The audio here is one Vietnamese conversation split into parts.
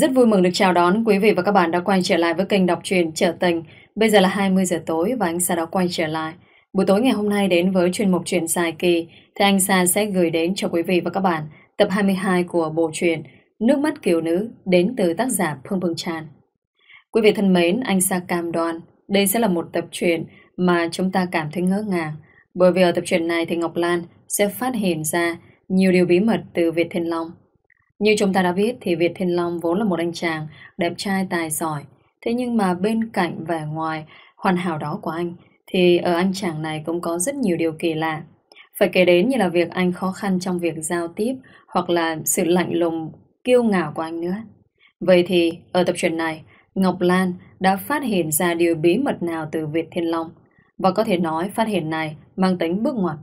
Rất vui mừng được chào đón quý vị và các bạn đã quay trở lại với kênh đọc truyện Trở Tình. Bây giờ là 20 giờ tối và anh Sa đã quay trở lại. Buổi tối ngày hôm nay đến với chuyên mục truyện dài kỳ thì anh Sa sẽ gửi đến cho quý vị và các bạn tập 22 của bộ truyện Nước mắt kiều nữ đến từ tác giả Phương Phương Tràn. Quý vị thân mến, anh Sa cam đoan đây sẽ là một tập truyện mà chúng ta cảm thấy ngỡ ngàng bởi vì ở tập truyện này thì Ngọc Lan sẽ phát hiện ra nhiều điều bí mật từ Việt Thiên Long. Như chúng ta đã biết thì Việt Thiên Long vốn là một anh chàng đẹp trai tài giỏi. Thế nhưng mà bên cạnh vẻ ngoài hoàn hảo đó của anh thì ở anh chàng này cũng có rất nhiều điều kỳ lạ. Phải kể đến như là việc anh khó khăn trong việc giao tiếp hoặc là sự lạnh lùng, kiêu ngạo của anh nữa. Vậy thì ở tập truyện này, Ngọc Lan đã phát hiện ra điều bí mật nào từ Việt Thiên Long và có thể nói phát hiện này mang tính bước ngoặt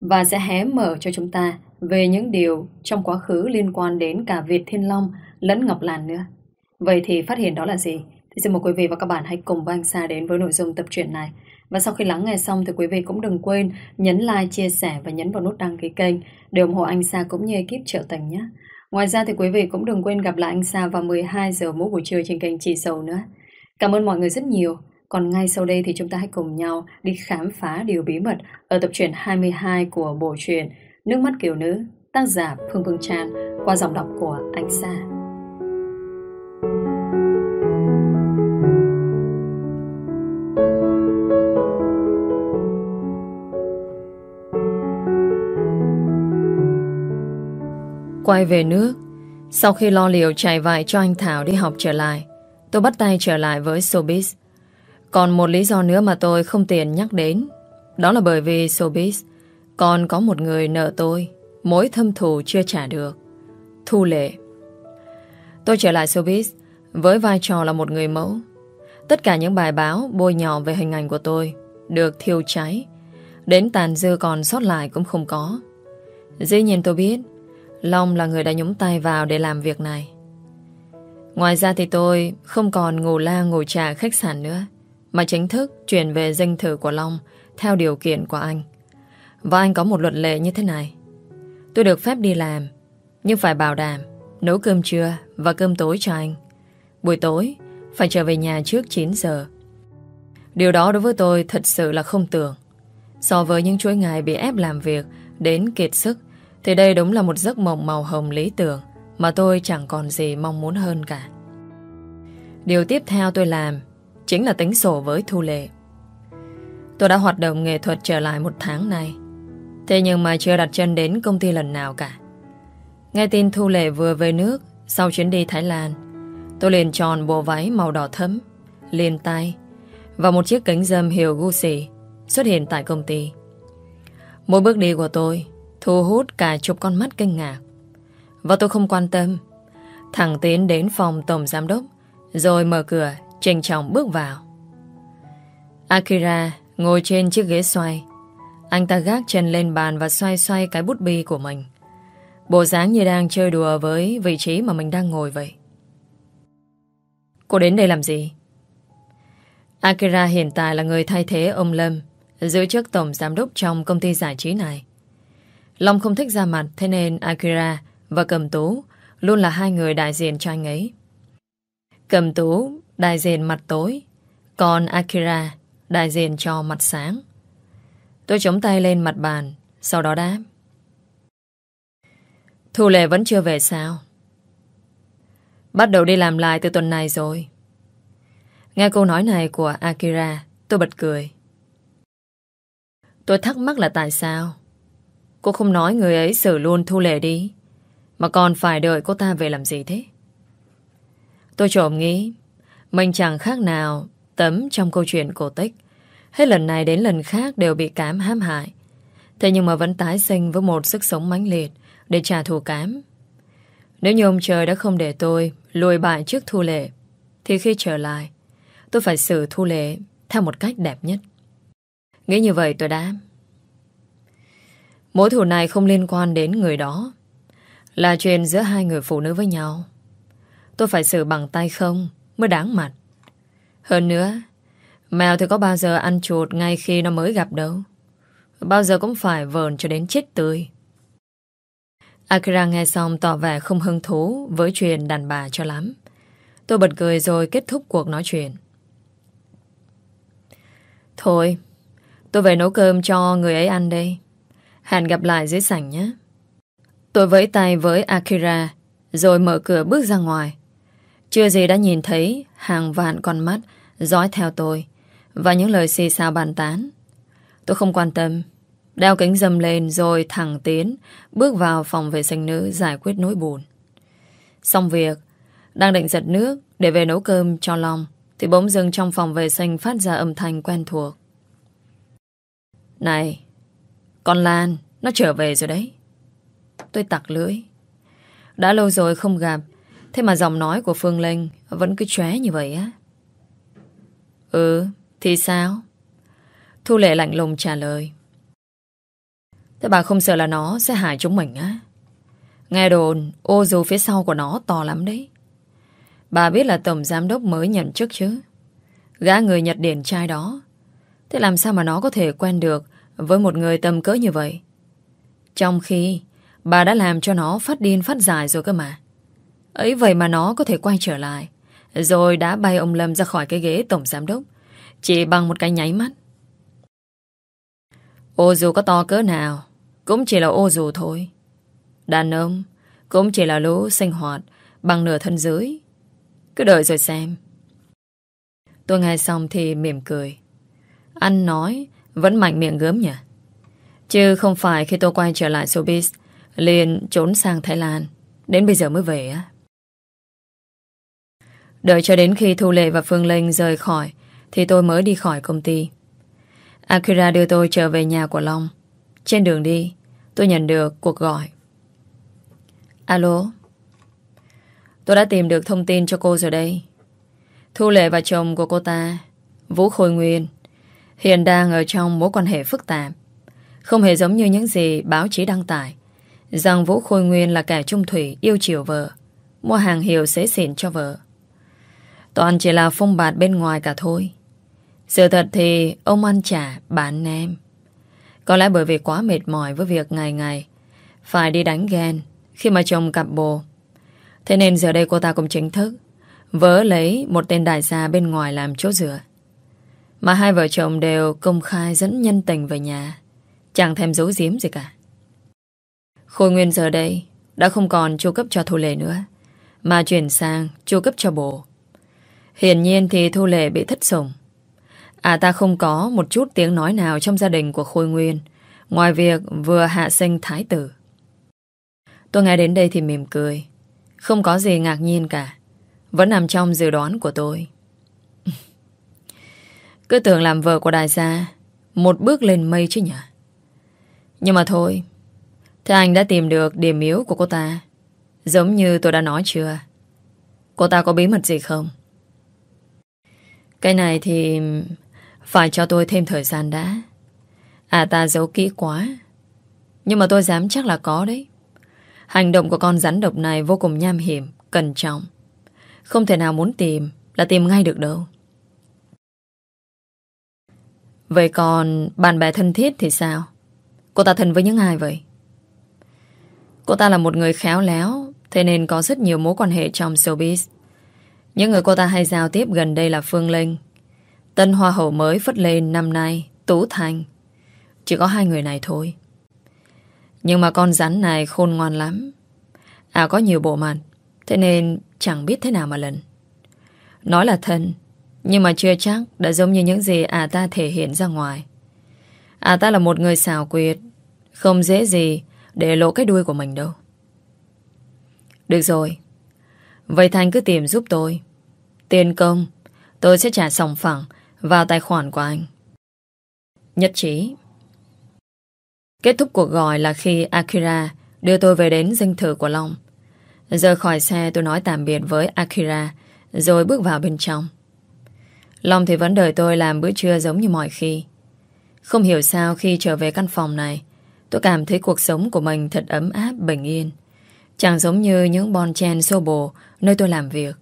và sẽ hé mở cho chúng ta về những điều trong quá khứ liên quan đến cả Việt Thiên Long lẫn Ngọc Lan nữa. Vậy thì phát hiện đó là gì? Thì xin mời quý vị và các bạn hãy cùng với anh Sa đến với nội dung tập truyện này. Và sau khi lắng nghe xong thì quý vị cũng đừng quên nhấn like, chia sẻ và nhấn vào nút đăng ký kênh để ủng hộ anh Sa cũng như ekip trợ tình nhé. Ngoài ra thì quý vị cũng đừng quên gặp lại anh Sa vào 12 giờ mỗi buổi trưa trên kênh Chị Sầu nữa. Cảm ơn mọi người rất nhiều. Còn ngay sau đây thì chúng ta hãy cùng nhau đi khám phá điều bí mật ở tập truyện 22 của bộ truyện Nước mắt kiều nữ, tác giả Phương Phương trang qua giọng đọc của Anh Sa. Quay về nước, sau khi lo liệu chạy vại cho anh Thảo đi học trở lại, tôi bắt tay trở lại với showbiz. Còn một lý do nữa mà tôi không tiện nhắc đến, đó là bởi vì showbiz còn có một người nợ tôi, Mối thâm thù chưa trả được. Thu lệ. Tôi trở lại showbiz Với vai trò là một người mẫu. Tất cả những bài báo bôi nhọ về hình ảnh của tôi Được thiêu cháy. Đến tàn dư còn sót lại cũng không có. Dĩ nhiên tôi biết, Long là người đã nhúng tay vào để làm việc này. Ngoài ra thì tôi không còn ngủ la ngủ trà khách sạn nữa, Mà chính thức chuyển về danh thử của Long Theo điều kiện của anh và anh có một luật lệ như thế này. Tôi được phép đi làm, Nhưng phải bảo đảm Nấu cơm trưa và cơm tối cho anh. Buổi tối, Phải trở về nhà trước 9 giờ. Điều đó đối với tôi thật sự là không tưởng. So với những chuỗi ngày bị ép làm việc Đến kiệt sức, Thì đây đúng là một giấc mộng màu hồng lý tưởng Mà tôi chẳng còn gì mong muốn hơn cả. Điều tiếp theo tôi làm Chính là tính sổ với Thu Lệ. Tôi đã hoạt động nghệ thuật trở lại một tháng nay. Thế nhưng mà chưa đặt chân đến công ty lần nào cả. Nghe tin Thu Lệ vừa về nước, Sau chuyến đi Thái Lan, Tôi liền tròn bộ váy màu đỏ thấm Liền tay Và một chiếc kính dâm hiệu Gucci Xuất hiện tại công ty. Mỗi bước đi của tôi Thu hút cả chục con mắt kinh ngạc, Và tôi không quan tâm. Thẳng tiến đến phòng tổng giám đốc, Rồi mở cửa Trình trọng bước vào. Akira ngồi trên chiếc ghế xoay anh ta gác chân lên bàn và xoay xoay cái bút bi của mình. Bộ dáng như đang chơi đùa với vị trí mà mình đang ngồi vậy. Cô đến đây làm gì? Akira hiện tại là người thay thế ông Lâm, giữ chức tổng giám đốc trong công ty giải trí này. Long không thích ra mặt, thế nên Akira và Cầm Tú luôn là hai người đại diện cho anh ấy. Cầm Tú đại diện mặt tối, còn Akira đại diện cho mặt sáng. Tôi chống tay lên mặt bàn, Sau đó đáp. Thu Lệ vẫn chưa về sao? Bắt đầu đi làm lại từ tuần này rồi. Nghe câu nói này của Akira, Tôi bật cười. Tôi thắc mắc là tại sao? Cô không nói người ấy xử luôn Thu Lệ đi, Mà còn phải đợi cô ta về làm gì thế? Tôi trộm nghĩ, Mình chẳng khác nào Tấm trong câu chuyện cổ tích. Hết lần này đến lần khác đều bị cám hãm hại. Thế nhưng mà vẫn tái sinh với một sức sống mãnh liệt để trả thù cám. Nếu như ông trời đã không để tôi lùi bại trước thu lệ, thì khi trở lại, tôi phải xử thu lệ theo một cách đẹp nhất. Nghĩ như vậy tôi đã. Mối thù này không liên quan đến người đó, là chuyện giữa hai người phụ nữ với nhau. Tôi phải xử bằng tay không mới đáng mặt. Hơn nữa, Mèo thì có bao giờ ăn chuột ngay khi nó mới gặp đâu. Bao giờ cũng phải vờn cho đến chết tươi. Akira nghe xong tỏ vẻ không hứng thú với chuyện đàn bà cho lắm. Tôi bật cười rồi kết thúc cuộc nói chuyện. Thôi, tôi về nấu cơm cho người ấy ăn đây. Hẹn gặp lại dưới sảnh nhé. Tôi vẫy tay với Akira rồi mở cửa bước ra ngoài. Chưa gì đã nhìn thấy hàng vạn con mắt dõi theo tôi và những lời xì xào bàn tán. Tôi không quan tâm. Đeo kính dâm lên rồi thẳng tiến bước vào phòng vệ sinh nữ giải quyết nỗi buồn. Xong việc, đang định giật nước để về nấu cơm cho Long thì bỗng dưng trong phòng vệ sinh phát ra âm thanh quen thuộc. Này, con Lan, nó trở về rồi đấy. Tôi tặc lưỡi. Đã lâu rồi không gặp, thế mà giọng nói của Phương Linh vẫn cứ chóe như vậy á. Ừ, thì sao? Thu Lệ lạnh lùng trả lời. Thế bà không sợ là nó sẽ hại chúng mình á? Nghe đồn, ô dù phía sau của nó to lắm đấy. Bà biết là tổng giám đốc mới nhận chức chứ. Gã người Nhật điển trai đó. Thế làm sao mà nó có thể quen được với một người tầm cỡ như vậy? Trong khi bà đã làm cho nó phát điên phát dài rồi cơ mà. Ấy vậy mà nó có thể quay trở lại. Rồi đã bay ông Lâm ra khỏi cái ghế tổng giám đốc. Chỉ bằng một cái nháy mắt. Ô dù có to cỡ nào, cũng chỉ là ô dù thôi. Đàn ông cũng chỉ là lũ sinh hoạt bằng nửa thân dưới. Cứ đợi rồi xem. Tôi nghe xong thì mỉm cười. Anh nói vẫn mạnh miệng gớm nhỉ? Chứ không phải khi tôi quay trở lại showbiz liền trốn sang Thái Lan Đến bây giờ mới về á Đợi cho đến khi Thu Lệ và Phương Linh rời khỏi thì tôi mới đi khỏi công ty. Akira đưa tôi trở về nhà của Long. Trên đường đi, Tôi nhận được cuộc gọi. Alo? Tôi đã tìm được thông tin cho cô rồi đây. Thu Lệ và chồng của cô ta, Vũ Khôi Nguyên, Hiện đang ở trong mối quan hệ phức tạp. Không hề giống như những gì báo chí đăng tải, Rằng Vũ Khôi Nguyên là kẻ trung thủy yêu chiều vợ, Mua hàng hiệu xế xịn cho vợ. Toàn chỉ là phong bạt bên ngoài cả thôi. Sự thật thì ông ăn trả bán em, Có lẽ bởi vì quá mệt mỏi với việc ngày ngày Phải đi đánh ghen Khi mà chồng cặp bồ Thế nên giờ đây cô ta cũng chính thức vớ lấy một tên đại gia bên ngoài làm chỗ dựa Mà hai vợ chồng đều công khai dẫn nhân tình về nhà Chẳng thèm giấu giếm gì cả Khôi Nguyên giờ đây đã không còn chu cấp cho Thu Lệ nữa, mà chuyển sang chu cấp cho bồ. Hiển nhiên thì Thu Lệ bị thất sủng. À ta không có một chút tiếng nói nào trong gia đình của Khôi Nguyên, ngoài việc vừa hạ sinh thái tử. Tôi nghe đến đây thì mỉm cười. Không có gì ngạc nhiên cả. Vẫn nằm trong dự đoán của tôi. Cứ tưởng làm vợ của đại gia Một bước lên mây chứ nhỉ Nhưng mà thôi Thế anh đã tìm được điểm yếu của cô ta Giống như tôi đã nói chưa Cô ta có bí mật gì không Cái này thì phải cho tôi thêm thời gian đã. À ta giấu kỹ quá. Nhưng mà tôi dám chắc là có đấy. Hành động của con rắn độc này Vô cùng nham hiểm, cẩn trọng. Không thể nào muốn tìm Là tìm ngay được đâu. Vậy còn bạn bè thân thiết thì sao? Cô ta thân với những ai vậy? Cô ta là một người khéo léo Thế nên có rất nhiều mối quan hệ trong showbiz. Những người cô ta hay giao tiếp gần đây là Phương Linh Tân Hoa hậu mới phất lên năm nay, Tú Thành. Chỉ có hai người này thôi. Nhưng mà con rắn này khôn ngoan lắm. À có nhiều bộ mặt, Thế nên chẳng biết thế nào mà lần. Nói là thân, Nhưng mà chưa chắc đã giống như những gì à ta thể hiện ra ngoài. À ta là một người xảo quyệt, Không dễ gì để lộ cái đuôi của mình đâu. Được rồi, Vậy Thanh cứ tìm giúp tôi. Tiền công, Tôi sẽ trả sòng phẳng vào tài khoản của anh. Nhất trí. Kết thúc cuộc gọi là khi Akira Đưa tôi về đến dinh thự của Long. Rời khỏi xe tôi nói tạm biệt với Akira Rồi bước vào bên trong. Long thì vẫn đợi tôi làm bữa trưa giống như mọi khi. Không hiểu sao khi trở về căn phòng này Tôi cảm thấy cuộc sống của mình thật ấm áp, bình yên. Chẳng giống như những bon chen xô bồ nơi tôi làm việc.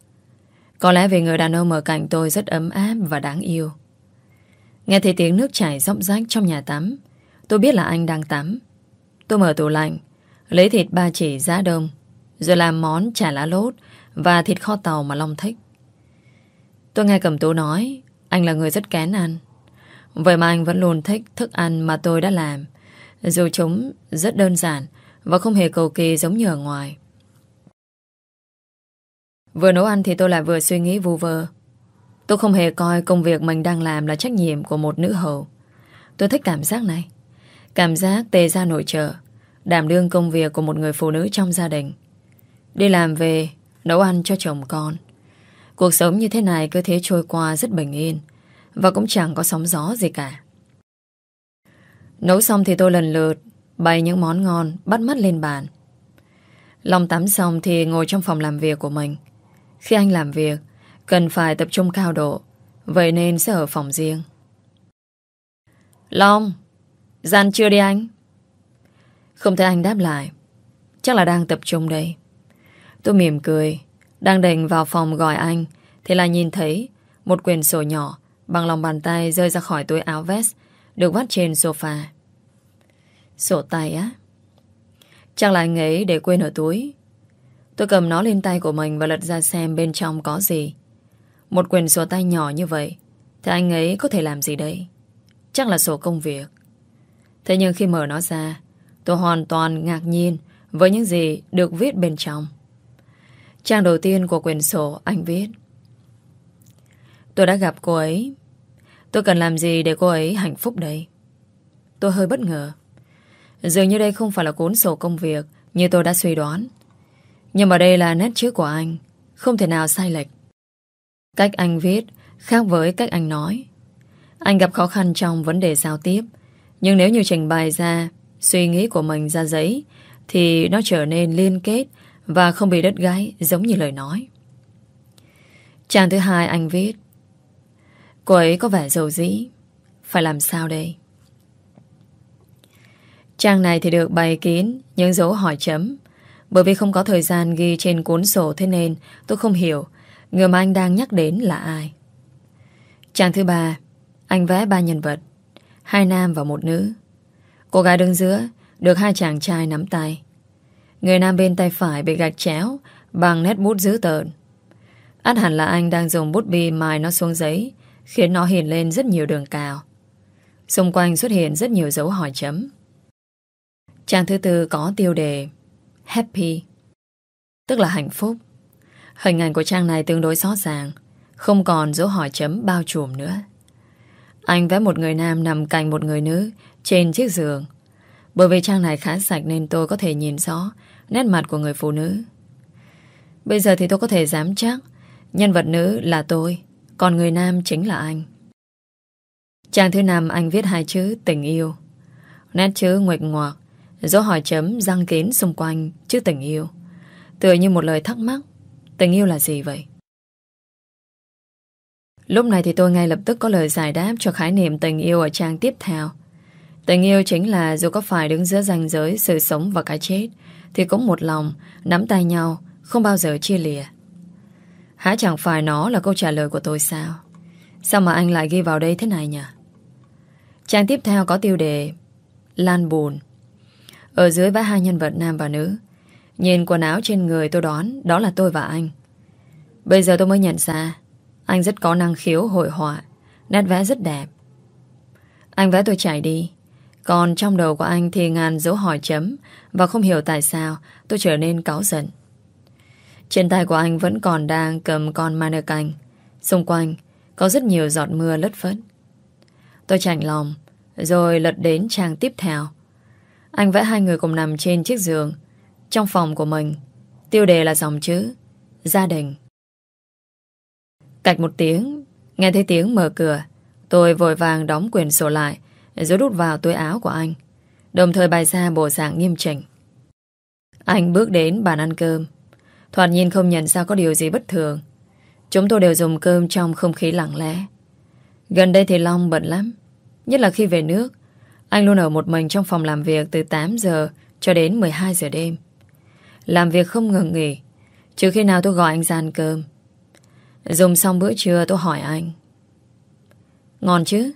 Có lẽ vì người đàn ông ở cạnh tôi rất ấm áp và đáng yêu. Nghe thấy tiếng nước chảy róc rách trong nhà tắm. Tôi biết là anh đang tắm. Tôi mở tủ lạnh, Lấy thịt ba chỉ giá đông Rồi làm món chả lá lốt Và thịt kho tàu mà Long thích Tôi nghe Cẩm Tú nói Anh là người rất kén ăn Vậy mà anh vẫn luôn thích thức ăn mà tôi đã làm Dù chúng rất đơn giản Và không hề cầu kỳ giống như ở ngoài Vừa nấu ăn thì tôi lại vừa suy nghĩ vu vơ. Tôi không hề coi công việc mình đang làm là trách nhiệm của một nữ hầu. Tôi thích cảm giác này. Cảm giác tề ra nội trợ, Đảm đương công việc của một người phụ nữ trong gia đình. Đi làm về, Nấu ăn cho chồng con. Cuộc sống như thế này cứ thế trôi qua rất bình yên, Và cũng chẳng có sóng gió gì cả. Nấu xong thì tôi lần lượt Bày những món ngon Bắt mắt lên bàn. Long tắm xong thì ngồi trong phòng làm việc của mình. Khi anh làm việc, Cần phải tập trung cao độ, Vậy nên sẽ ở phòng riêng. Long, Gian chưa đi anh? Không thấy anh đáp lại. Chắc là đang tập trung đây. Tôi mỉm cười, Đang định vào phòng gọi anh, Thì là nhìn thấy Một quyển sổ nhỏ Bằng lòng bàn tay rơi ra khỏi túi áo vest, Được vắt trên sofa. Sổ tay á? Chắc là anh ấy để quên ở túi. Tôi cầm nó lên tay của mình Và lật ra xem bên trong có gì. Một quyển sổ tay nhỏ như vậy, Thì anh ấy có thể làm gì đây? Chắc là sổ công việc. Thế nhưng khi mở nó ra, Tôi hoàn toàn ngạc nhiên Với những gì được viết bên trong. Trang đầu tiên của quyển sổ Anh viết. Tôi đã gặp cô ấy. Tôi cần làm gì để cô ấy hạnh phúc đây? Tôi hơi bất ngờ. Dường như đây không phải là cuốn sổ công việc Như tôi đã suy đoán. Nhưng mà đây là nét chữ của anh, Không thể nào sai lệch. Cách anh viết khác với cách anh nói. Anh gặp khó khăn trong vấn đề giao tiếp, Nhưng nếu như trình bày ra Suy nghĩ của mình ra giấy, Thì nó trở nên liên kết Và không bị đứt gãy giống như lời nói. Trang thứ hai anh viết, Cô ấy có vẻ dầu dĩ, Phải làm sao đây? Trang này thì được bày kín Những dấu hỏi chấm. Bởi vì không có thời gian ghi trên cuốn sổ Thế nên tôi không hiểu Người mà anh đang nhắc đến là ai. Trang thứ ba, Anh vẽ ba nhân vật, Hai nam và một nữ. Cô gái đứng giữa Được hai chàng trai nắm tay. Người nam bên tay phải bị gạch chéo Bằng nét bút dữ tợn. Át hẳn là anh đang dùng bút bi mài nó xuống giấy, Khiến nó hiện lên rất nhiều đường cào. Xung quanh xuất hiện rất nhiều dấu hỏi chấm. Trang thứ tư có tiêu đề Happy, Tức là hạnh phúc. Hình ảnh của trang này tương đối rõ ràng, Không còn dấu hỏi chấm bao trùm nữa. Anh vẽ một người nam nằm cạnh một người nữ Trên chiếc giường. Bởi vì trang này khá sạch nên tôi có thể nhìn rõ Nét mặt của người phụ nữ. Bây giờ thì tôi có thể dám chắc Nhân vật nữ là tôi, Còn người nam chính là anh. Trang thứ năm anh viết hai chữ tình yêu. Nét chữ nguệch ngoạc Dấu hỏi chấm răng kín xung quanh Chứ tình yêu Tựa như một lời thắc mắc Tình yêu là gì vậy? Lúc này thì tôi ngay lập tức có lời giải đáp cho khái niệm tình yêu ở trang tiếp theo. Tình yêu chính là dù có phải đứng giữa ranh giới sự sống và cái chết, thì cũng một lòng, nắm tay nhau, không bao giờ chia lìa. Hả chẳng phải nó là câu trả lời của tôi sao? Sao mà anh lại ghi vào đây thế này nhỉ? Trang tiếp theo có tiêu đề Lan buồn. Ở dưới vẽ hai nhân vật nam và nữ. Nhìn quần áo trên người tôi đoán Đó là tôi và anh. Bây giờ tôi mới nhận ra, Anh rất có năng khiếu, hội họa, Nét vẽ rất đẹp. Anh vẽ tôi chạy đi. Còn trong đầu của anh thì ngàn dấu hỏi chấm Và không hiểu tại sao Tôi trở nên cáu giận. Trên tay của anh vẫn còn đang cầm con mannequin. Xung quanh Có rất nhiều giọt mưa lất phất. Tôi chạnh lòng, Rồi lật đến trang tiếp theo. Anh vẽ hai người cùng nằm trên chiếc giường. Trong phòng của mình, Tiêu đề là dòng chữ Gia đình Cạch một tiếng, Nghe thấy tiếng mở cửa, Tôi vội vàng đóng quyển sổ lại, Rồi đút vào túi áo của anh, Đồng thời bày ra bộ dạng nghiêm chỉnh. Anh bước đến bàn ăn cơm, Thoạt nhiên không nhận ra có điều gì bất thường. Chúng tôi đều dùng cơm trong không khí lặng lẽ. Gần đây thì Long bận lắm, Nhất là khi về nước anh luôn ở một mình trong phòng làm việc từ 8 giờ cho đến 12 giờ đêm làm việc không ngừng nghỉ Trừ khi nào tôi gọi anh ra ăn cơm Dùng xong bữa trưa tôi hỏi anh Ngon chứ?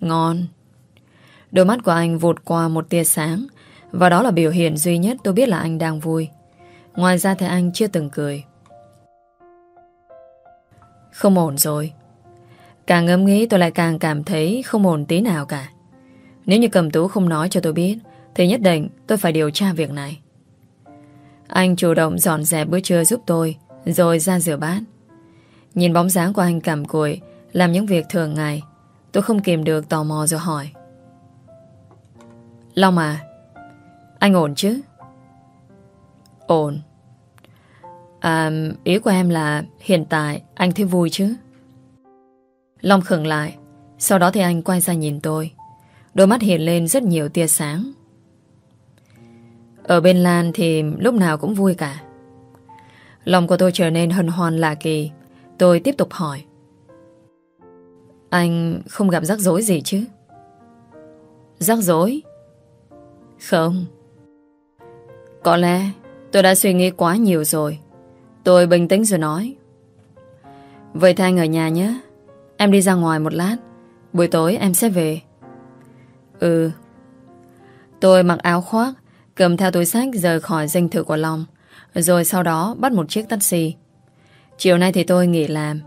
Ngon Đôi mắt của anh vụt qua một tia sáng, Và đó là biểu hiện duy nhất tôi biết là anh đang vui. Ngoài ra thì anh chưa từng cười. Không ổn rồi. Càng ngẫm nghĩ tôi lại càng cảm thấy không ổn tí nào cả. Nếu như cầm tú không nói cho tôi biết, thì nhất định tôi phải điều tra việc này. Anh chủ động dọn dẹp bữa trưa giúp tôi, rồi ra rửa bát. Nhìn bóng dáng của anh cầm cùi, làm những việc thường ngày, tôi không kìm được tò mò rồi hỏi. Long à, anh ổn chứ? Ổn. À, ý của em là hiện tại anh thấy vui chứ? Long khựng lại, sau đó thì anh quay ra nhìn tôi. Đôi mắt hiện lên rất nhiều tia sáng. Ở bên Lan thì lúc nào cũng vui cả. Lòng của tôi trở nên hân hoan lạ kỳ. Tôi tiếp tục hỏi. Anh không gặp rắc rối gì chứ? Rắc rối? Không. Có lẽ tôi đã suy nghĩ quá nhiều rồi. Tôi bình tĩnh rồi nói. Vậy thì anh ở nhà nhé. Em đi ra ngoài một lát. Buổi tối em sẽ về. Ừ. Tôi mặc áo khoác, cầm theo túi sách rời khỏi danh thự của Long, rồi sau đó bắt một chiếc taxi. Chiều nay thì tôi nghỉ làm.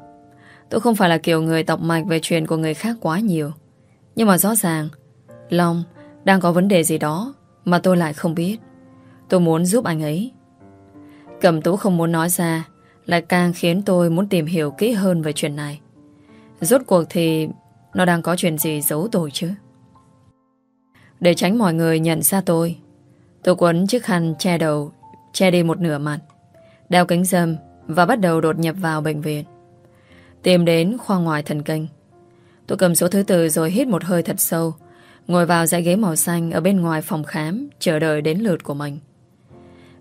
Tôi không phải là kiểu người tọc mạch về chuyện của người khác quá nhiều. Nhưng mà rõ ràng, Long đang có vấn đề gì đó mà tôi lại không biết. Tôi muốn giúp anh ấy. Cẩm tú không muốn nói ra, lại càng khiến tôi muốn tìm hiểu kỹ hơn về chuyện này. Rốt cuộc thì nó đang có chuyện gì giấu tôi chứ? Để tránh mọi người nhận ra tôi Tôi quấn chiếc khăn che đầu, Che đi một nửa mặt, Đeo kính dâm Và bắt đầu đột nhập vào bệnh viện. Tìm đến khoa ngoài thần kinh. Tôi cầm số thứ tự rồi hít một hơi thật sâu, Ngồi vào dãy ghế màu xanh Ở bên ngoài phòng khám, Chờ đợi đến lượt của mình.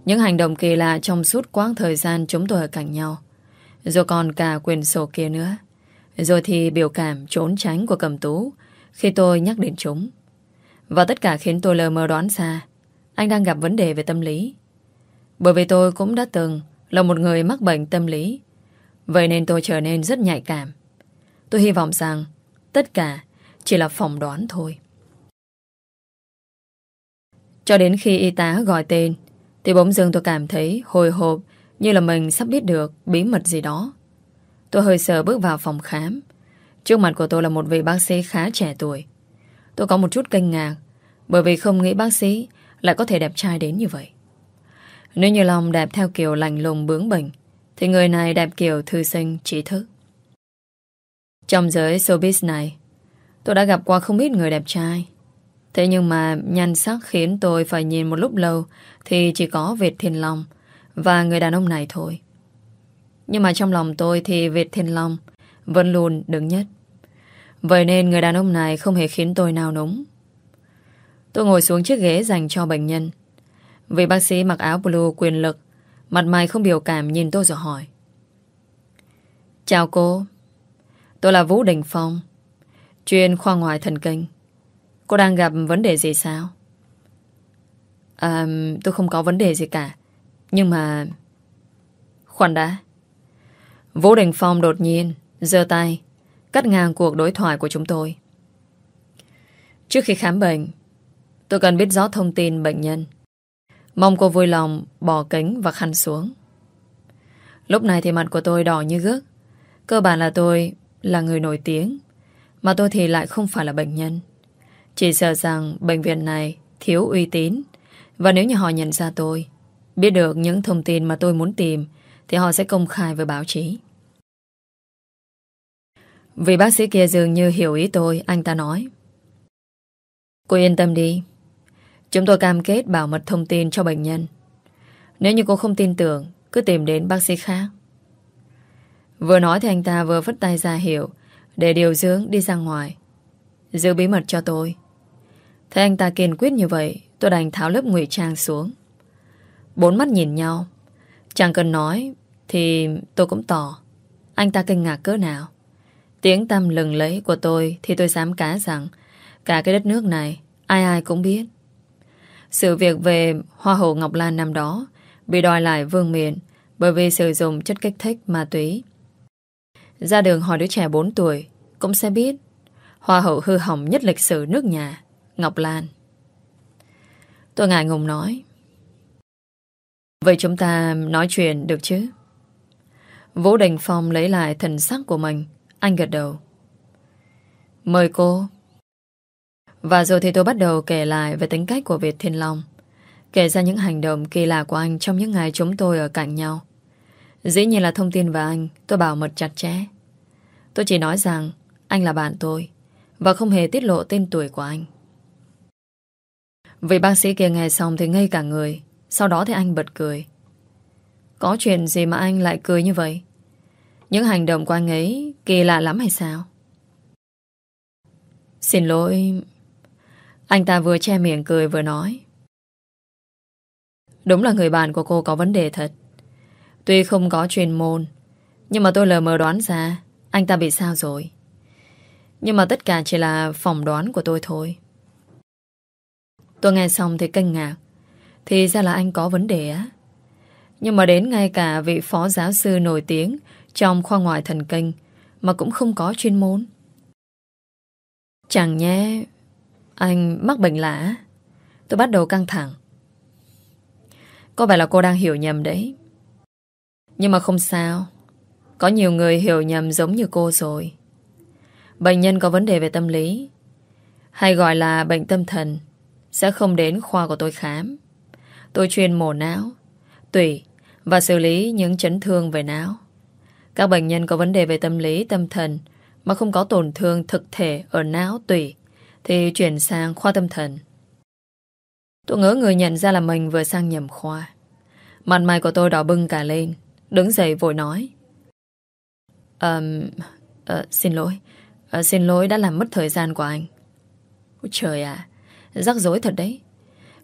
Những hành động kỳ lạ trong suốt quãng thời gian Chúng tôi ở cạnh nhau, Rồi còn cả quyền sổ kia nữa, Rồi thì biểu cảm trốn tránh của cầm tú Khi tôi nhắc đến chúng và tất cả khiến tôi lờ mờ đoán ra, Anh đang gặp vấn đề về tâm lý. Bởi vì tôi cũng đã từng Là một người mắc bệnh tâm lý, Vậy nên tôi trở nên rất nhạy cảm. Tôi hy vọng rằng Tất cả chỉ là phỏng đoán thôi. Cho đến khi y tá gọi tên, Thì bỗng dưng tôi cảm thấy hồi hộp Như là mình sắp biết được bí mật gì đó. Tôi hơi sợ bước vào phòng khám. Trước mặt của tôi là một vị bác sĩ khá trẻ tuổi. Tôi có một chút kinh ngạc bởi vì không nghĩ bác sĩ lại có thể đẹp trai đến như vậy. Nếu như lòng đẹp theo kiểu lành lùng bướng bỉnh, thì người này đẹp kiểu thư sinh trí thức. Trong giới showbiz này, tôi đã gặp qua không ít người đẹp trai. Thế nhưng mà nhan sắc khiến tôi phải nhìn một lúc lâu thì chỉ có Việt Thiên Long và người đàn ông này thôi. Nhưng mà trong lòng tôi thì Việt Thiên Long vẫn luôn đứng nhất. Vậy nên người đàn ông này không hề khiến tôi nào núng. Tôi ngồi xuống chiếc ghế dành cho bệnh nhân. Vị bác sĩ mặc áo blue quyền lực, mặt mày không biểu cảm nhìn tôi rồi hỏi. Chào cô, tôi là Vũ Đình Phong, chuyên khoa ngoại thần kinh. Cô đang gặp vấn đề gì sao? À, tôi không có vấn đề gì cả. Nhưng mà... Khoan đã. Vũ Đình Phong đột nhiên, giơ tay, cắt ngang cuộc đối thoại của chúng tôi. Trước khi khám bệnh, tôi cần biết rõ thông tin bệnh nhân. Mong cô vui lòng bỏ kính và khăn xuống. Lúc này thì mặt của tôi đỏ như gước. Cơ bản là tôi là người nổi tiếng, mà tôi thì lại không phải là bệnh nhân. Chỉ sợ rằng bệnh viện này thiếu uy tín, và nếu như họ nhận ra tôi, biết được những thông tin mà tôi muốn tìm, thì họ sẽ công khai với báo chí. Vì bác sĩ kia dường như hiểu ý tôi, anh ta nói. Cô yên tâm đi. Chúng tôi cam kết bảo mật thông tin cho bệnh nhân. Nếu như cô không tin tưởng, cứ tìm đến bác sĩ khác. Vừa nói thì anh ta vừa vứt tay ra hiệu để điều dưỡng đi ra ngoài. Giữ bí mật cho tôi. Thấy anh ta kiên quyết như vậy, tôi đành tháo lớp ngụy trang xuống. Bốn mắt nhìn nhau. Chẳng cần nói thì tôi cũng tỏ. Anh ta kinh ngạc cỡ nào. Tiếng tâm lừng lấy của tôi thì tôi dám cá rằng cả cái đất nước này ai ai cũng biết. Sự việc về Hoa hậu Ngọc Lan năm đó bị đòi lại vương miện bởi vì sử dụng chất kích thích ma túy. Ra đường hỏi đứa trẻ 4 tuổi, cũng sẽ biết Hoa hậu hư hỏng nhất lịch sử nước nhà, Ngọc Lan. Tôi ngại ngùng nói. Vậy chúng ta nói chuyện được chứ? Vũ Đình Phong lấy lại thần sắc của mình. Anh gật đầu. Mời cô. Và rồi thì tôi bắt đầu kể lại về tính cách của Việt Thiên Long. Kể ra những hành động kỳ lạ của anh trong những ngày chúng tôi ở cạnh nhau. Dĩ nhiên là thông tin về anh, tôi bảo mật chặt chẽ. Tôi chỉ nói rằng, anh là bạn tôi, và không hề tiết lộ tên tuổi của anh. Vị bác sĩ kia nghe xong thì ngây cả người. Sau đó thì anh bật cười. Có chuyện gì mà anh lại cười như vậy? Những hành động của anh ấy kỳ lạ lắm hay sao? Xin lỗi. Anh ta vừa che miệng cười vừa nói. Đúng là người bạn của cô có vấn đề thật. Tuy không có chuyên môn, nhưng mà tôi lờ mờ đoán ra anh ta bị sao rồi. Nhưng mà tất cả chỉ là phỏng đoán của tôi thôi. Tôi nghe xong thì kinh ngạc. Thì ra là anh có vấn đề á. Nhưng mà đến ngay cả vị phó giáo sư nổi tiếng trong khoa ngoại thần kinh mà cũng không có chuyên môn. Chẳng nhé, anh mắc bệnh lạ. Tôi bắt đầu căng thẳng. Có vẻ là cô đang hiểu nhầm đấy. Nhưng mà không sao. Có nhiều người hiểu nhầm giống như cô rồi. Bệnh nhân có vấn đề về tâm lý hay gọi là bệnh tâm thần sẽ không đến khoa của tôi khám. Tôi chuyên mổ não, tủy và xử lý những chấn thương về não. Các bệnh nhân có vấn đề về tâm lý, tâm thần mà không có tổn thương thực thể ở não, tủy thì chuyển sang khoa tâm thần. Tôi ngỡ người nhận ra là mình vừa sang nhầm khoa. Mặt mày của tôi đỏ bưng cả lên, đứng dậy vội nói. Um, uh, xin lỗi, uh, xin lỗi đã làm mất thời gian của anh. Ôi trời à, rắc rối thật đấy.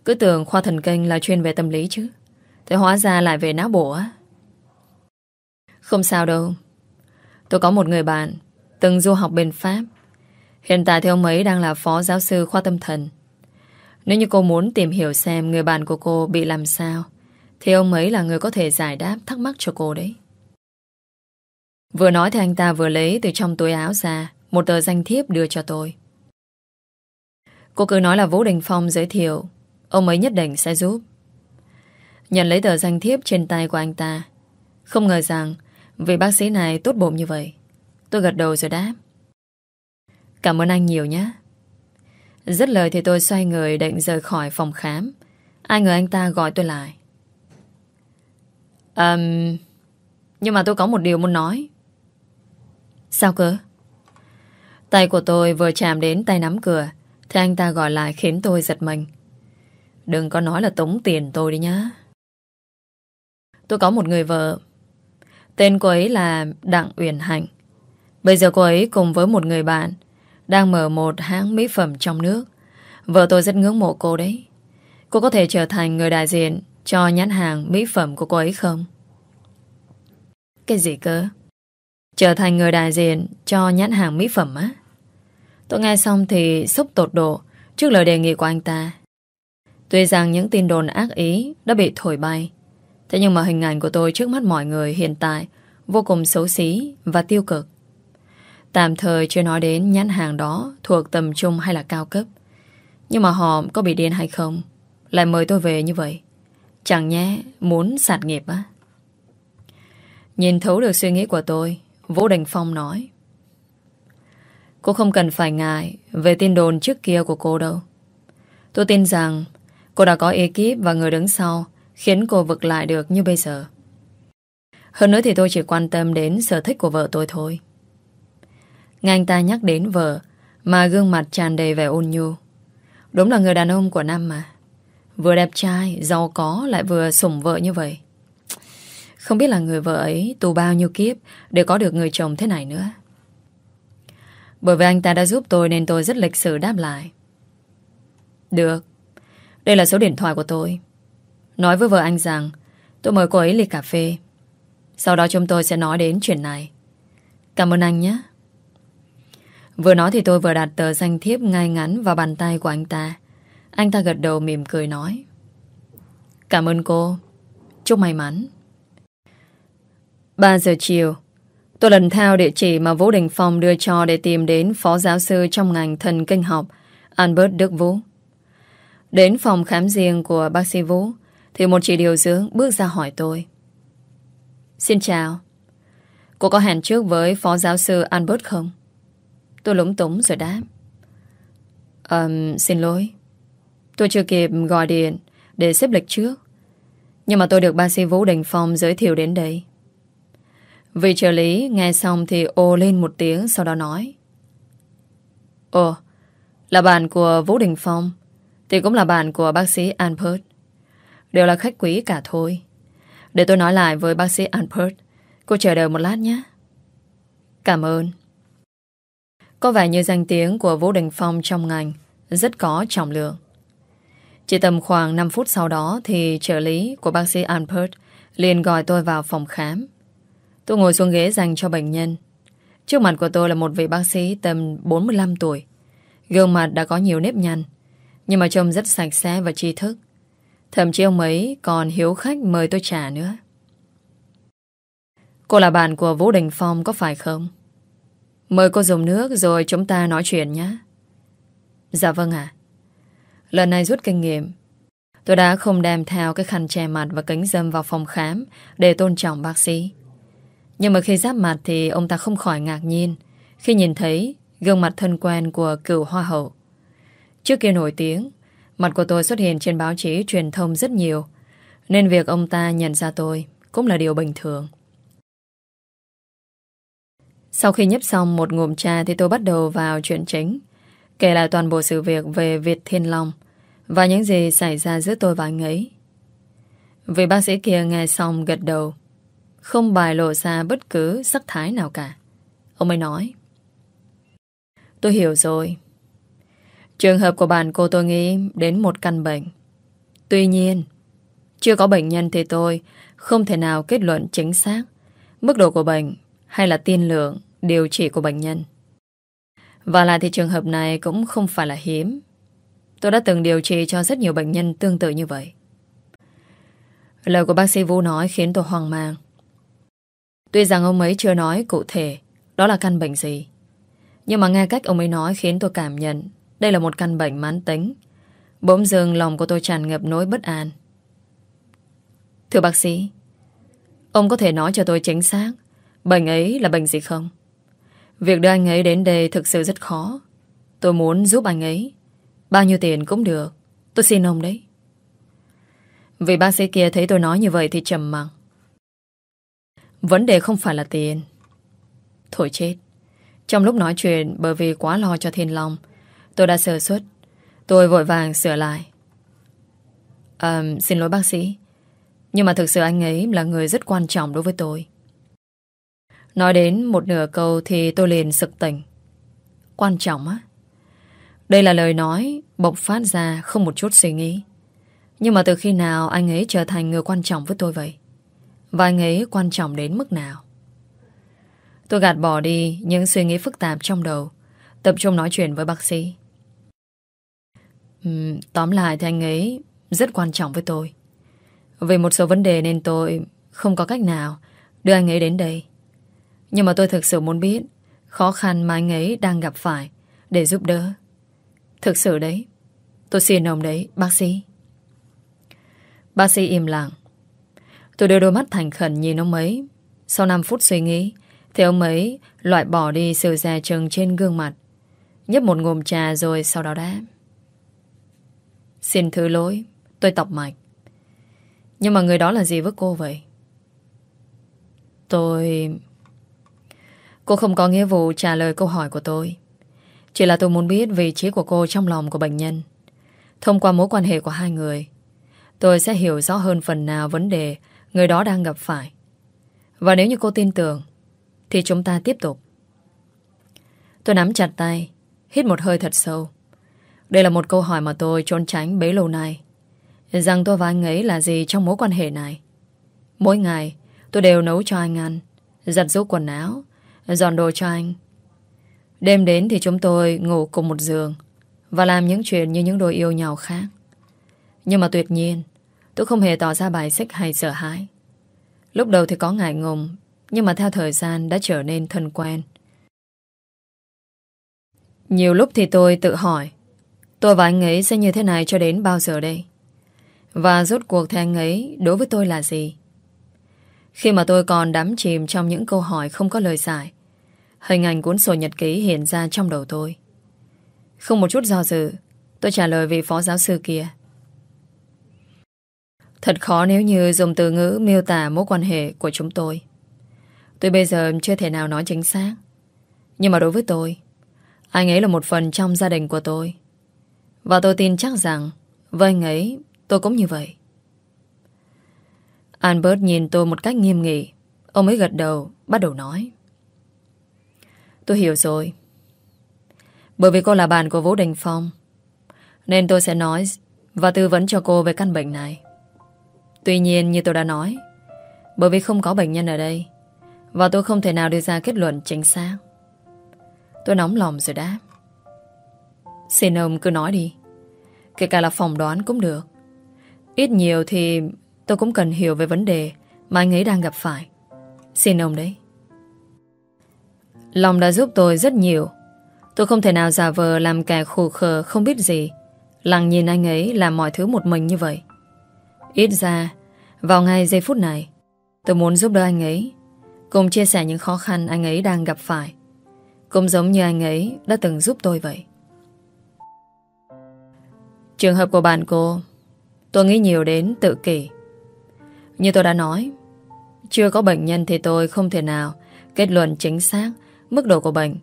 Cứ tưởng khoa thần kinh là chuyên về tâm lý chứ. Thế hóa ra lại về não bộ á. Không sao đâu. Tôi có một người bạn từng du học bên Pháp. Hiện tại thì ông ấy đang là phó giáo sư khoa tâm thần. Nếu như cô muốn tìm hiểu xem người bạn của cô bị làm sao, thì ông ấy là người có thể giải đáp thắc mắc cho cô đấy. Vừa nói thì anh ta vừa lấy từ trong túi áo ra một tờ danh thiếp đưa cho tôi. Cô cứ nói là Vũ Đình Phong giới thiệu Ông ấy nhất định sẽ giúp Nhận lấy tờ danh thiếp trên tay của anh ta Không ngờ rằng Vị bác sĩ này tốt bụng như vậy Tôi gật đầu rồi đáp Cảm ơn anh nhiều nhé. Rất lời thì tôi xoay người định rời khỏi phòng khám. Ai ngờ anh ta gọi tôi lại. Um, Nhưng mà tôi có một điều muốn nói. Sao cơ? Tay của tôi vừa chạm đến tay nắm cửa Thì anh ta gọi lại khiến tôi giật mình. Đừng có nói là tống tiền tôi đi nhá. Tôi có một người vợ. Tên cô ấy là Đặng Uyển Hạnh. Bây giờ cô ấy cùng với một người bạn. Đang mở một hãng mỹ phẩm trong nước Vợ tôi rất ngưỡng mộ cô đấy Cô có thể trở thành người đại diện Cho nhãn hàng mỹ phẩm của cô ấy không? Cái gì cơ? Trở thành người đại diện Cho nhãn hàng mỹ phẩm á? Tôi nghe xong thì sốc tột độ Trước lời đề nghị của anh ta Tuy rằng những tin đồn ác ý Đã bị thổi bay, Thế nhưng mà hình ảnh của tôi trước mắt mọi người hiện tại Vô cùng xấu xí và tiêu cực Tạm thời chưa nói đến nhãn hàng đó Thuộc tầm trung hay là cao cấp. Nhưng mà họ có bị điên hay không? Lại mời tôi về như vậy. Chẳng nhé muốn sạt nghiệp á? Nhìn thấu được suy nghĩ của tôi, Vũ Đình Phong nói. Cô không cần phải ngại Về tin đồn trước kia của cô đâu. Tôi tin rằng Cô đã có ekip và người đứng sau Khiến cô vực lại được như bây giờ. Hơn nữa thì tôi chỉ quan tâm đến sở thích của vợ tôi thôi. Nghe anh ta nhắc đến vợ Mà gương mặt tràn đầy vẻ ôn nhu. Đúng là người đàn ông của năm mà. Vừa đẹp trai, giàu có Lại vừa sủng vợ như vậy. Không biết là người vợ ấy tù bao nhiêu kiếp Để có được người chồng thế này nữa. Bởi vì anh ta đã giúp tôi Nên tôi rất lịch sự đáp lại. Được Đây là số điện thoại của tôi. Nói với vợ anh rằng Tôi mời cô ấy ly cà phê. Sau đó chúng tôi sẽ nói đến chuyện này. Cảm ơn anh nhé. Vừa nói thì tôi vừa đặt tờ danh thiếp ngay ngắn vào bàn tay của anh ta Anh ta gật đầu mỉm cười nói, Cảm ơn cô Chúc may mắn 3 giờ chiều, Tôi lần theo địa chỉ mà Vũ Đình Phong đưa cho để tìm đến phó giáo sư trong ngành thần kinh học, Albert Đức Vũ. Đến phòng khám riêng của bác sĩ Vũ, Thì một chị điều dưỡng bước ra hỏi tôi, Xin chào, Cô có hẹn trước với phó giáo sư Albert không? Tôi lúng túng rồi đáp. Um, Xin lỗi. Tôi chưa kịp gọi điện Để xếp lịch trước. Nhưng mà tôi được bác sĩ Vũ Đình Phong giới thiệu đến đây. Vị trợ lý nghe xong thì ô lên một tiếng Sau đó nói. Ồ Là bạn của Vũ Đình Phong Thì cũng là bạn của bác sĩ Anpert. Đều là khách quý cả thôi. Để tôi nói lại với bác sĩ Anpert. Cô chờ đợi một lát nhé. Cảm ơn. Có vẻ như danh tiếng của Vũ Đình Phong trong ngành Rất có trọng lượng. Chỉ tầm khoảng 5 phút sau đó Thì trợ lý của bác sĩ Alpert liền gọi tôi vào phòng khám. Tôi ngồi xuống ghế dành cho bệnh nhân. Trước mặt của tôi là một vị bác sĩ tầm 45 tuổi. Gương mặt đã có nhiều nếp nhăn, Nhưng mà trông rất sạch sẽ và tri thức. Thậm chí ông ấy còn hiếu khách mời tôi trả nữa. Cô là bạn của Vũ Đình Phong có phải không? Mời cô dùng nước rồi chúng ta nói chuyện nhé. Dạ vâng ạ. Lần này rút kinh nghiệm. Tôi đã không đem theo cái khăn che mặt và kính dâm vào phòng khám để tôn trọng bác sĩ. Nhưng mà khi giáp mặt thì ông ta không khỏi ngạc nhiên khi nhìn thấy gương mặt thân quen của cựu hoa hậu. Trước kia nổi tiếng, mặt của tôi xuất hiện trên báo chí truyền thông rất nhiều, nên việc ông ta nhận ra tôi cũng là điều bình thường. Sau khi nhấp xong một ngụm trà thì tôi bắt đầu vào chuyện chính. Kể lại toàn bộ sự việc về Việt Thiên Long và những gì xảy ra giữa tôi và anh ấy. Vị bác sĩ kia nghe xong gật đầu. Không bài lộ ra bất cứ sắc thái nào cả. Ông ấy nói. Tôi hiểu rồi. Trường hợp của bạn cô tôi nghĩ đến một căn bệnh. Tuy nhiên, chưa có bệnh nhân thì tôi không thể nào kết luận chính xác mức độ của bệnh hay là tiên lượng điều trị của bệnh nhân. Và lại thì trường hợp này cũng không phải là hiếm. Tôi đã từng điều trị cho rất nhiều bệnh nhân tương tự như vậy. Lời của bác sĩ Vũ nói khiến tôi hoang mang. Tuy rằng ông ấy chưa nói cụ thể đó là căn bệnh gì. Nhưng mà nghe cách ông ấy nói khiến tôi cảm nhận đây là một căn bệnh mãn tính. Bỗng dưng lòng của tôi tràn ngập nỗi bất an. Thưa bác sĩ, ông có thể nói cho tôi chính xác bệnh ấy là bệnh gì không? Việc đưa anh ấy đến đây thực sự rất khó. Tôi muốn giúp anh ấy. Bao nhiêu tiền cũng được. Tôi xin ông đấy. Vì bác sĩ kia thấy tôi nói như vậy thì trầm mặc. Vấn đề không phải là tiền. Thôi chết. Trong lúc nói chuyện bởi vì quá lo cho Thiên Long, tôi đã sơ suất. Tôi vội vàng sửa lại. À, xin lỗi bác sĩ. Nhưng mà thực sự anh ấy là người rất quan trọng đối với tôi. Nói đến một nửa câu thì tôi liền sực tỉnh. Quan trọng á? Đây là lời nói bộc phát ra không một chút suy nghĩ. Nhưng mà từ khi nào anh ấy trở thành người quan trọng với tôi vậy? Và anh ấy quan trọng đến mức nào? Tôi gạt bỏ đi những suy nghĩ phức tạp trong đầu, tập trung nói chuyện với bác sĩ. Uhm, tóm lại thì anh ấy rất quan trọng với tôi. Vì một số vấn đề nên tôi không có cách nào đưa anh ấy đến đây. Nhưng mà tôi thực sự muốn biết Khó khăn mà anh ấy đang gặp phải Để giúp đỡ. Thực sự đấy Tôi xin ông đấy, bác sĩ. Bác sĩ im lặng. Tôi đưa đôi mắt thành khẩn nhìn ông ấy. Sau 5 phút suy nghĩ Thì ông ấy loại bỏ đi sự dè chừng trên gương mặt. Nhấp một ngụm trà rồi sau đó đáp. Xin thứ lỗi Tôi tọc mạch. Nhưng mà người đó là gì với cô vậy? Tôi... Cô không có nghĩa vụ trả lời câu hỏi của tôi. Chỉ là tôi muốn biết vị trí của cô trong lòng của bệnh nhân. Thông qua mối quan hệ của hai người, tôi sẽ hiểu rõ hơn phần nào vấn đề người đó đang gặp phải. Và nếu như cô tin tưởng, thì chúng ta tiếp tục. Tôi nắm chặt tay, hít một hơi thật sâu. Đây là một câu hỏi mà tôi trốn tránh bấy lâu nay. Rằng tôi và anh ấy là gì trong mối quan hệ này. Mỗi ngày, tôi đều nấu cho anh ăn, giặt rũ quần áo, Dọn đồ cho anh Đêm đến thì chúng tôi ngủ cùng một giường Và làm những chuyện như những đôi yêu nhau khác Nhưng mà tuyệt nhiên Tôi không hề tỏ ra bài xích hay sợ hãi Lúc đầu thì có ngại ngùng Nhưng mà theo thời gian đã trở nên thân quen Nhiều lúc thì tôi tự hỏi Tôi và anh ấy sẽ như thế này cho đến bao giờ đây? Và rốt cuộc thì anh ấy đối với tôi là gì? Khi mà tôi còn đắm chìm trong những câu hỏi không có lời giải, hình ảnh cuốn sổ nhật ký hiện ra trong đầu tôi. Không một chút do dự, tôi trả lời vị phó giáo sư kia. Thật khó nếu như dùng từ ngữ miêu tả mối quan hệ của chúng tôi. Tôi bây giờ chưa thể nào nói chính xác. Nhưng mà đối với tôi, anh ấy là một phần trong gia đình của tôi. Và tôi tin chắc rằng với anh ấy, tôi cũng như vậy. Albert nhìn tôi một cách nghiêm nghị. Ông ấy gật đầu, bắt đầu nói. Tôi hiểu rồi. Bởi vì cô là bạn của Vũ Đình Phong, nên tôi sẽ nói và tư vấn cho cô về căn bệnh này. Tuy nhiên như tôi đã nói, bởi vì không có bệnh nhân ở đây, và tôi không thể nào đưa ra kết luận chính xác. Tôi nóng lòng rồi đáp. Xin ông cứ nói đi. Kể cả là phỏng đoán cũng được. Ít nhiều thì tôi cũng cần hiểu về vấn đề mà anh ấy đang gặp phải. Xin ông đấy. Lòng đã giúp tôi rất nhiều. Tôi không thể nào giả vờ làm kẻ khổ khờ không biết gì. Lặng nhìn anh ấy làm mọi thứ một mình như vậy. Ít ra, vào ngay giây phút này, tôi muốn giúp đỡ anh ấy, cùng chia sẻ những khó khăn anh ấy đang gặp phải. Cũng giống như anh ấy đã từng giúp tôi vậy. Trường hợp của bạn cô, tôi nghĩ nhiều đến tự kỷ. Như tôi đã nói, chưa có bệnh nhân thì tôi không thể nào kết luận chính xác mức độ của bệnh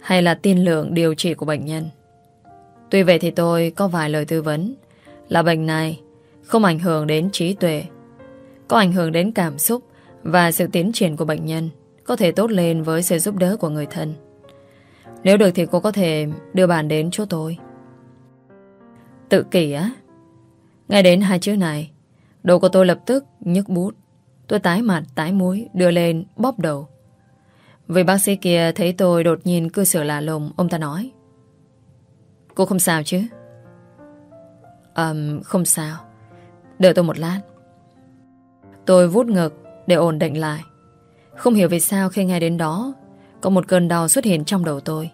hay là tiên lượng điều trị của bệnh nhân. Tuy vậy thì tôi có vài lời tư vấn là bệnh này không ảnh hưởng đến trí tuệ, có ảnh hưởng đến cảm xúc và sự tiến triển của bệnh nhân có thể tốt lên với sự giúp đỡ của người thân. Nếu được thì cô có thể đưa bạn đến chỗ tôi. Tự kỷ á? Nghe đến hai chữ này, đầu của tôi lập tức nhức bút. Tôi tái mặt, tái mũi, đưa lên, bóp đầu. Vì bác sĩ kia thấy tôi đột nhiên cư xử lạ lùng, ông ta nói. Cô không sao chứ? Ờm, um, không sao. Đợi tôi một lát. Tôi vút ngực để ổn định lại. Không hiểu vì sao khi nghe đến đó, có một cơn đau xuất hiện trong đầu tôi.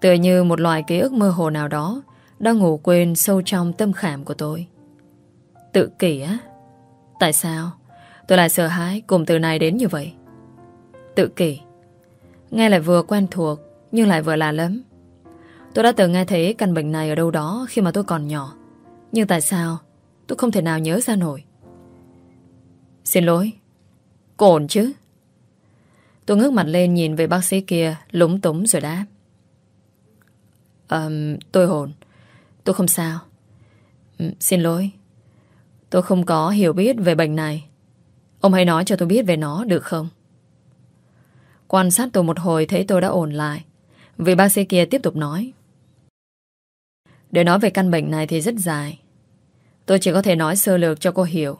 Tựa như một loại ký ức mơ hồ nào đó đang ngủ quên sâu trong tâm khảm của tôi. Tự kỷ á? Tại sao? Tôi lại sợ hãi cùng từ này đến như vậy. Tự kỷ. Nghe lại vừa quen thuộc nhưng lại vừa lạ lắm. Tôi đã từng nghe thấy căn bệnh này ở đâu đó khi mà tôi còn nhỏ. Nhưng tại sao tôi không thể nào nhớ ra nổi? Xin lỗi. Cô ổn chứ? Tôi ngước mặt lên nhìn về bác sĩ kia lúng túng rồi đáp. Um, tôi ổn. Tôi không sao. Um, xin lỗi. Tôi không có hiểu biết về bệnh này. Ông hãy nói cho tôi biết về nó được không? Quan sát tôi một hồi thấy tôi đã ổn lại. Vì bác sĩ kia tiếp tục nói. Để nói về căn bệnh này thì rất dài. Tôi chỉ có thể nói sơ lược cho cô hiểu.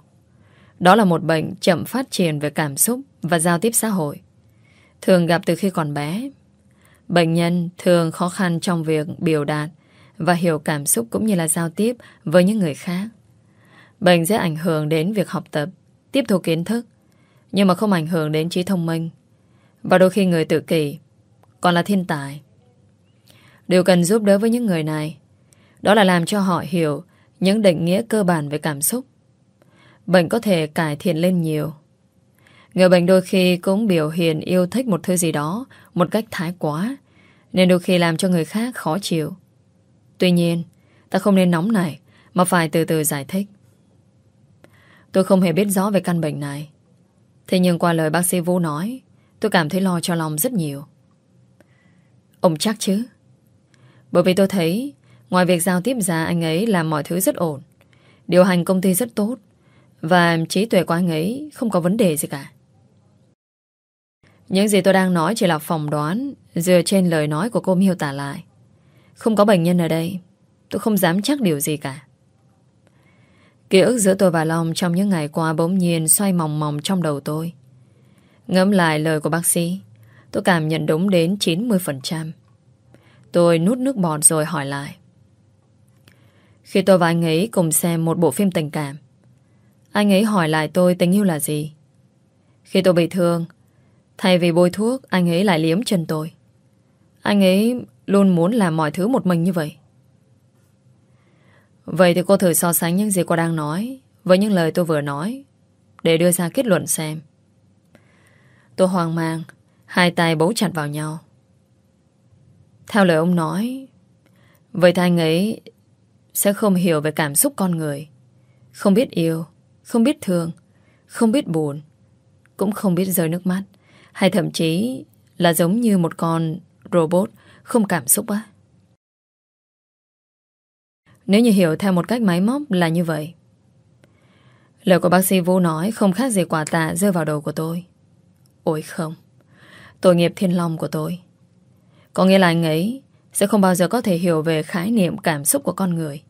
Đó là một bệnh chậm phát triển về cảm xúc và giao tiếp xã hội. Thường gặp từ khi còn bé. Bệnh nhân thường khó khăn trong việc biểu đạt và hiểu cảm xúc cũng như là giao tiếp với những người khác. Bệnh sẽ ảnh hưởng đến việc học tập, tiếp thu kiến thức, nhưng mà không ảnh hưởng đến trí thông minh. Và đôi khi người tự kỷ còn là thiên tài. Điều cần giúp đỡ với những người này đó là làm cho họ hiểu những định nghĩa cơ bản về cảm xúc. Bệnh có thể cải thiện lên nhiều. Người bệnh đôi khi cũng biểu hiện yêu thích một thứ gì đó một cách thái quá, nên đôi khi làm cho người khác khó chịu. Tuy nhiên, ta không nên nóng nảy mà phải từ từ giải thích. Tôi không hề biết rõ về căn bệnh này. Thế nhưng qua lời bác sĩ Vũ nói, tôi cảm thấy lo cho lòng rất nhiều. Ông chắc chứ? Bởi vì tôi thấy, ngoài việc giao tiếp ra anh ấy làm mọi thứ rất ổn. Điều hành công ty rất tốt. Và trí tuệ của anh ấy không có vấn đề gì cả. Những gì tôi đang nói chỉ là phỏng đoán dựa trên lời nói của cô miêu tả lại. Không có bệnh nhân ở đây. Tôi không dám chắc điều gì cả. Ký ức giữa tôi và Long trong những ngày qua bỗng nhiên xoay mòng mòng trong đầu tôi. Ngẫm lại lời của bác sĩ, tôi cảm nhận đúng đến 90%. Tôi nút nước bọt rồi hỏi lại. Khi tôi và anh ấy cùng xem một bộ phim tình cảm, anh ấy hỏi lại tôi tình yêu là gì. Khi tôi bị thương, thay vì bôi thuốc, anh ấy lại liếm chân tôi. Anh ấy luôn muốn làm mọi thứ một mình như vậy. Vậy thì cô thử so sánh những gì cô đang nói với những lời tôi vừa nói để đưa ra kết luận xem. Tôi hoang mang, hai tay bấu chặt vào nhau. Theo lời ông nói, vậy thì anh ấy sẽ không hiểu về cảm xúc con người. Không biết yêu, không biết thương, không biết buồn, cũng không biết rơi nước mắt, hay thậm chí là giống như một con robot không cảm xúc á. Nếu như hiểu theo một cách máy móc là như vậy. Lời của bác sĩ Vũ nói không khác gì quả tạ rơi vào đầu của tôi. Ôi không, tội nghiệp thiên long của tôi. Có nghĩa là anh ấy sẽ không bao giờ có thể hiểu về khái niệm cảm xúc của con người.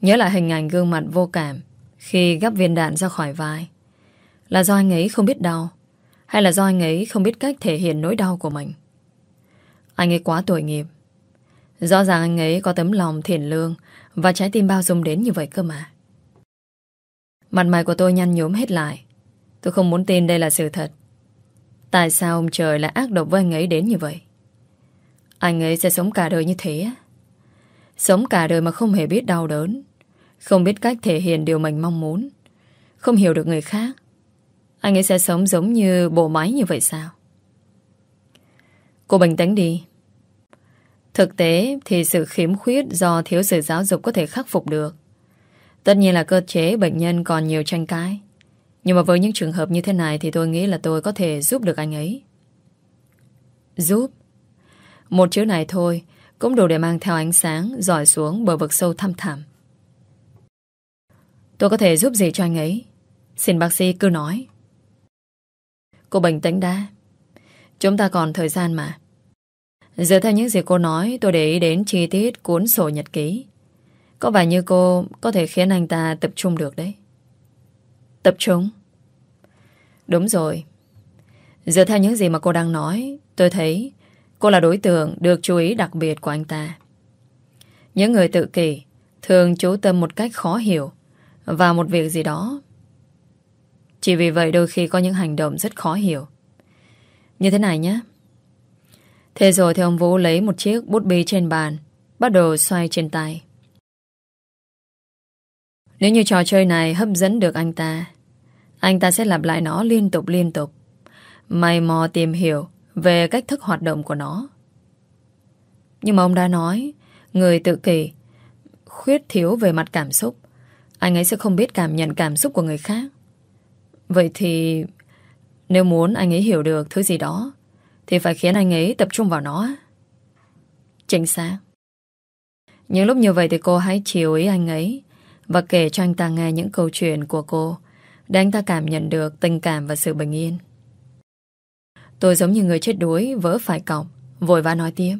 Nhớ lại hình ảnh gương mặt vô cảm khi gắp viên đạn ra khỏi vai. Là do anh ấy không biết đau hay là do anh ấy không biết cách thể hiện nỗi đau của mình. Anh ấy quá tội nghiệp. Rõ ràng anh ấy có tấm lòng thiện lương và trái tim bao dung đến như vậy cơ mà. Mặt mày của tôi nhăn nhốm hết lại. Tôi không muốn tin đây là sự thật. Tại sao ông trời lại ác độc với anh ấy đến như vậy? Anh ấy sẽ sống cả đời như thế á? Sống cả đời mà không hề biết đau đớn, Không biết cách thể hiện điều mình mong muốn, Không hiểu được người khác Anh ấy sẽ sống giống như bộ máy như vậy sao? Cô bình tĩnh đi Thực tế thì sự khiếm khuyết do thiếu sự giáo dục có thể khắc phục được. Tất nhiên là cơ chế bệnh nhân còn nhiều tranh cãi. Nhưng mà với những trường hợp như thế này thì tôi nghĩ là tôi có thể giúp được anh ấy. Giúp? Một chữ này thôi cũng đủ để mang theo ánh sáng dọi xuống bờ vực sâu thăm thẳm. Tôi có thể giúp gì cho anh ấy? Xin bác sĩ cứ nói. Cô bình tĩnh đã. Chúng ta còn thời gian mà. Dựa theo những gì cô nói, tôi để ý đến chi tiết cuốn sổ nhật ký. Có vẻ như cô có thể khiến anh ta tập trung được đấy. Tập trung? Đúng rồi. Dựa theo những gì mà cô đang nói, tôi thấy cô là đối tượng được chú ý đặc biệt của anh ta. Những người tự kỷ thường chú tâm một cách khó hiểu vào một việc gì đó. Chỉ vì vậy đôi khi có những hành động rất khó hiểu. Như thế này nhé. Thế rồi thì ông Vũ lấy một chiếc bút bi trên bàn Bắt đầu xoay trên tay Nếu như trò chơi này hấp dẫn được anh ta anh ta sẽ lặp lại nó liên tục liên tục. Mày mò tìm hiểu Về cách thức hoạt động của nó. Nhưng mà ông đã nói, Người tự kỷ, Khuyết thiếu về mặt cảm xúc. Anh ấy sẽ không biết cảm nhận cảm xúc của người khác. Vậy thì, Nếu muốn anh ấy hiểu được thứ gì đó, thì phải khiến anh ấy tập trung vào nó. Chính xác. Những lúc như vậy thì cô hãy chiều ý anh ấy Và kể cho anh ta nghe những câu chuyện của cô. Để anh ta cảm nhận được tình cảm và sự bình yên Tôi giống như người chết đuối Vỡ phải cọc Vội vã nói tiếp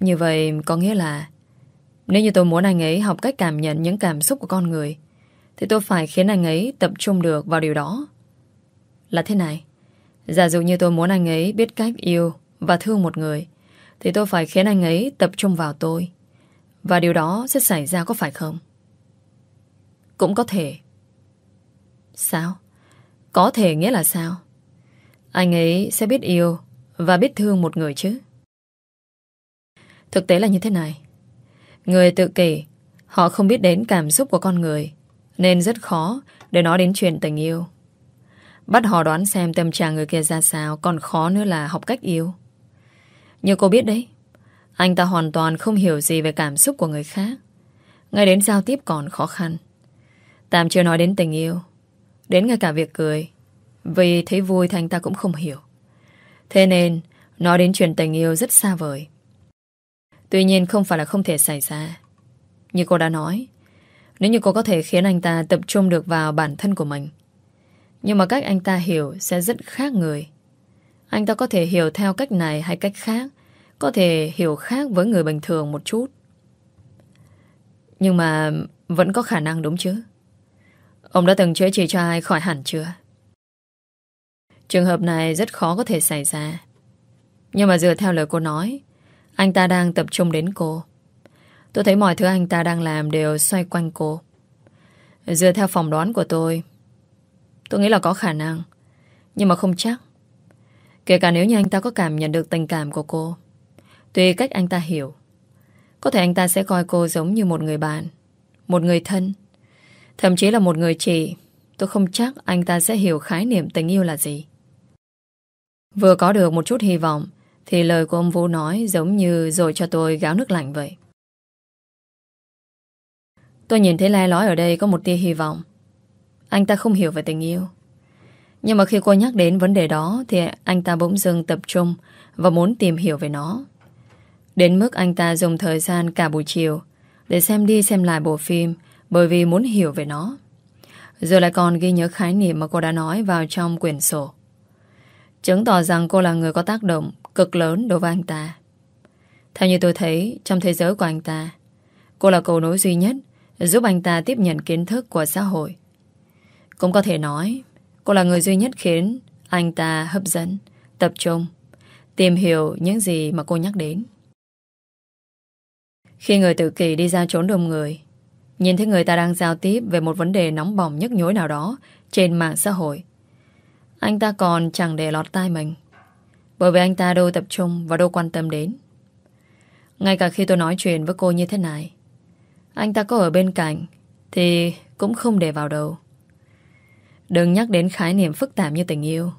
Như vậy có nghĩa là Nếu như tôi muốn anh ấy học cách cảm nhận những cảm xúc của con người Thì tôi phải khiến anh ấy tập trung được vào điều đó Là thế này Giả dụ như tôi muốn anh ấy biết cách yêu và thương một người, thì tôi phải khiến anh ấy tập trung vào tôi. Và điều đó sẽ xảy ra có phải không? Cũng có thể. Sao? Có thể nghĩa là sao? Anh ấy sẽ biết yêu và biết thương một người chứ. Thực tế là như thế này. Người tự kỷ, họ không biết đến cảm xúc của con người, nên rất khó để nói đến chuyện tình yêu. Bắt họ đoán xem tâm trạng người kia ra sao Còn khó nữa là học cách yêu Như cô biết đấy Anh ta hoàn toàn không hiểu gì về cảm xúc của người khác Ngay đến giao tiếp còn khó khăn Tạm chưa nói đến tình yêu Đến ngay cả việc cười Vì thấy vui thì anh ta cũng không hiểu Thế nên Nói đến chuyện tình yêu rất xa vời Tuy nhiên không phải là không thể xảy ra Như cô đã nói, Nếu như cô có thể khiến anh ta tập trung được vào bản thân của mình, nhưng mà cách anh ta hiểu sẽ rất khác người. Anh ta có thể hiểu theo cách này hay cách khác. Có thể hiểu khác với người bình thường một chút. Nhưng mà vẫn có khả năng đúng chứ? Ông đã từng chữa trị cho ai khỏi hẳn chưa? Trường hợp này rất khó có thể xảy ra. Nhưng mà dựa theo lời cô nói, anh ta đang tập trung đến cô. Tôi thấy mọi thứ anh ta đang làm đều xoay quanh cô. Dựa theo phỏng đoán của tôi, Tôi nghĩ là có khả năng Nhưng mà không chắc Kể cả nếu như anh ta có cảm nhận được tình cảm của cô Tùy cách anh ta hiểu Có thể anh ta sẽ coi cô giống như một người bạn Một người thân Thậm chí là một người chị, Tôi không chắc anh ta sẽ hiểu khái niệm tình yêu là gì. Vừa có được một chút hy vọng, Thì lời của ông Vũ nói Giống như rồi cho tôi gáo nước lạnh vậy. Tôi nhìn thấy lai lói ở đây Có một tia hy vọng. Anh ta không hiểu về tình yêu. Nhưng mà khi cô nhắc đến vấn đề đó, Thì anh ta bỗng dưng tập trung Và muốn tìm hiểu về nó. Đến mức anh ta dùng thời gian cả buổi chiều Để xem đi xem lại bộ phim bởi vì muốn hiểu về nó. Rồi lại còn ghi nhớ khái niệm Mà cô đã nói vào trong quyển sổ. Chứng tỏ rằng cô là người có tác động Cực lớn đối với anh ta. Theo như tôi thấy, Trong thế giới của anh ta, Cô là cầu nối duy nhất Giúp anh ta tiếp nhận kiến thức của xã hội. Cũng có thể nói, Cô là người duy nhất khiến Anh ta hấp dẫn, Tập trung, Tìm hiểu những gì mà cô nhắc đến. Khi người tự kỷ đi ra trốn đông người Nhìn thấy người ta đang giao tiếp Về một vấn đề nóng bỏng nhức nhối nào đó Trên mạng xã hội, Anh ta còn chẳng để lọt tai mình. Bởi vì anh ta đâu tập trung Và đâu quan tâm đến. Ngay cả khi tôi nói chuyện với cô như thế này, Anh ta có ở bên cạnh Thì cũng không để vào đầu Đừng nhắc đến khái niệm phức tạp như tình yêu.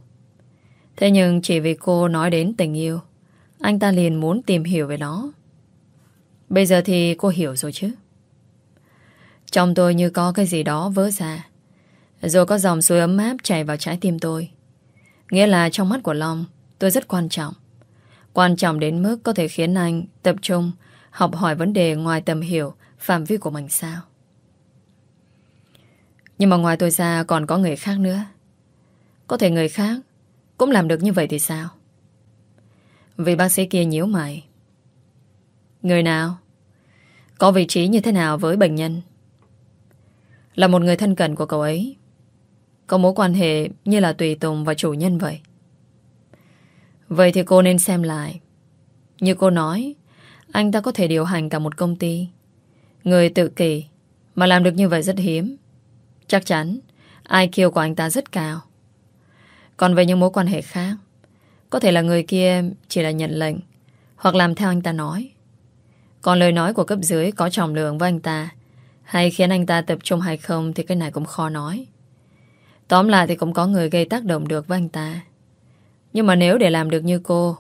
Thế nhưng chỉ vì cô nói đến tình yêu, Anh ta liền muốn tìm hiểu về nó. Bây giờ thì cô hiểu rồi chứ. Trong tôi như có cái gì đó vỡ ra. Rồi có dòng suối ấm áp chảy vào trái tim tôi, Nghĩa là trong mắt của Long, Tôi rất quan trọng. Quan trọng đến mức có thể khiến anh tập trung Học hỏi vấn đề ngoài tầm hiểu Phạm vi của mình sao. Nhưng mà ngoài tôi ra còn có người khác nữa. Có thể người khác Cũng làm được như vậy thì sao? Vì bác sĩ kia nhíu mày. Người nào? Có vị trí như thế nào với bệnh nhân? Là một người thân cận của cậu ấy. Có mối quan hệ như là tùy tùng và chủ nhân vậy. Vậy thì cô nên xem lại. Như cô nói, anh ta có thể điều hành cả một công ty. Người tự kỷ mà làm được như vậy rất hiếm. Chắc chắn IQ của anh ta rất cao. Còn về những mối quan hệ khác, có thể là người kia chỉ là nhận lệnh hoặc làm theo anh ta nói. Còn lời nói của cấp dưới có trọng lượng với anh ta hay khiến anh ta tập trung hay không Thì cái này cũng khó nói. Tóm lại thì cũng có người gây tác động được với anh ta. Nhưng mà nếu để làm được như cô,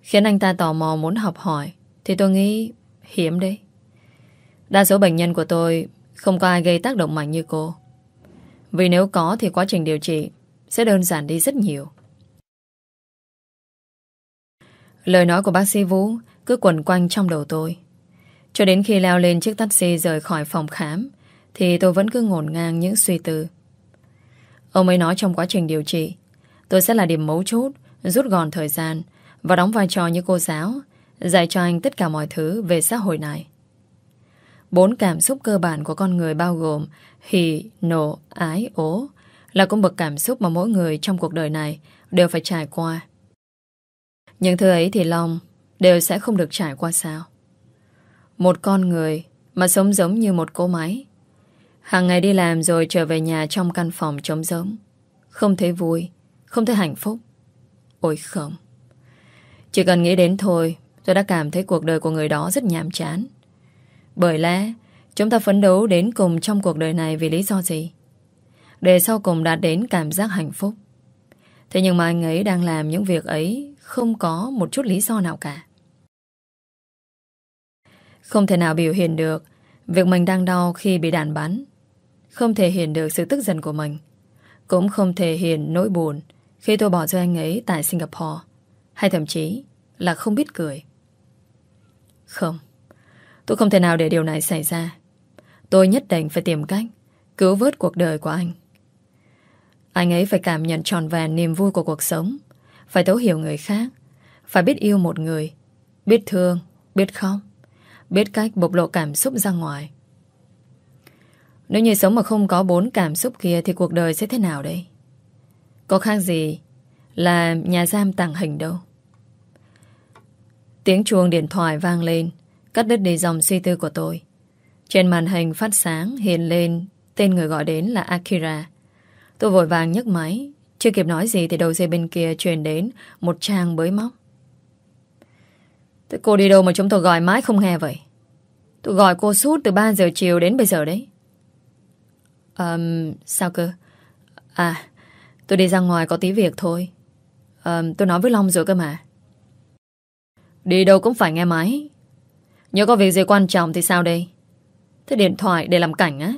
Khiến anh ta tò mò muốn học hỏi, Thì tôi nghĩ hiếm đấy. Đa số bệnh nhân của tôi Không có ai gây tác động mạnh như cô. Vì nếu có thì quá trình điều trị Sẽ đơn giản đi rất nhiều. Lời nói của bác sĩ Vũ Cứ quẩn quanh trong đầu tôi cho đến khi leo lên chiếc taxi rời khỏi phòng khám Thì tôi vẫn cứ ngổn ngang những suy tư. Ông ấy nói trong quá trình điều trị Tôi sẽ là điểm mấu chốt Rút gọn thời gian Và đóng vai trò như cô giáo Dạy cho anh tất cả mọi thứ về xã hội này. Bốn cảm xúc cơ bản của con người bao gồm Hỉ, nộ, ái, ố Là cung bậc cảm xúc mà mỗi người trong cuộc đời này Đều phải trải qua. Những thứ ấy thì Long Đều sẽ không được trải qua sao? Một con người mà sống giống như một cô máy. Hàng ngày đi làm rồi trở về nhà trong căn phòng trống giống. Không thấy vui, không thấy hạnh phúc. Ôi không. Chỉ cần nghĩ đến thôi, tôi đã cảm thấy cuộc đời của người đó rất nhàm chán. Bởi lẽ, chúng ta phấn đấu đến cùng trong cuộc đời này vì lý do gì? Để sau cùng đạt đến cảm giác hạnh phúc. Thế nhưng mà anh ấy đang làm những việc ấy không có một chút lý do nào cả. Không thể nào biểu hiện được Việc mình đang đau khi bị đạn bắn. Không thể hiện được sự tức giận của mình. Cũng không thể hiện nỗi buồn Khi tôi bỏ rơi anh ấy tại Singapore. Hay thậm chí là không biết cười. Không. Tôi không thể nào để điều này xảy ra. Tôi nhất định phải tìm cách Cứu vớt cuộc đời của anh. Anh ấy phải cảm nhận tròn vẹn niềm vui của cuộc sống. Phải thấu hiểu người khác. Phải biết yêu một người. Biết thương, biết khóc. Biết cách bộc lộ cảm xúc ra ngoài. Nếu như sống mà không có bốn cảm xúc kia Thì cuộc đời sẽ thế nào đây? Có khác gì Là nhà giam tàng hình đâu? Tiếng chuông điện thoại vang lên, Cắt đứt đi dòng suy tư của tôi. Trên màn hình phát sáng hiện lên Tên người gọi đến là Akira. Tôi vội vàng nhấc máy, Chưa kịp nói gì thì đầu dây bên kia truyền đến Một trang bới móc. Thế cô đi đâu mà chúng tôi gọi mãi không nghe vậy Tôi gọi cô suốt từ 3 giờ chiều đến bây giờ đấy. Um, sao cơ? À, tôi đi ra ngoài có tí việc thôi. Um, tôi nói với Long rồi cơ mà. Đi đâu cũng phải nghe máy. Nhớ có việc gì quan trọng thì sao đây? Thế điện thoại để làm cảnh á?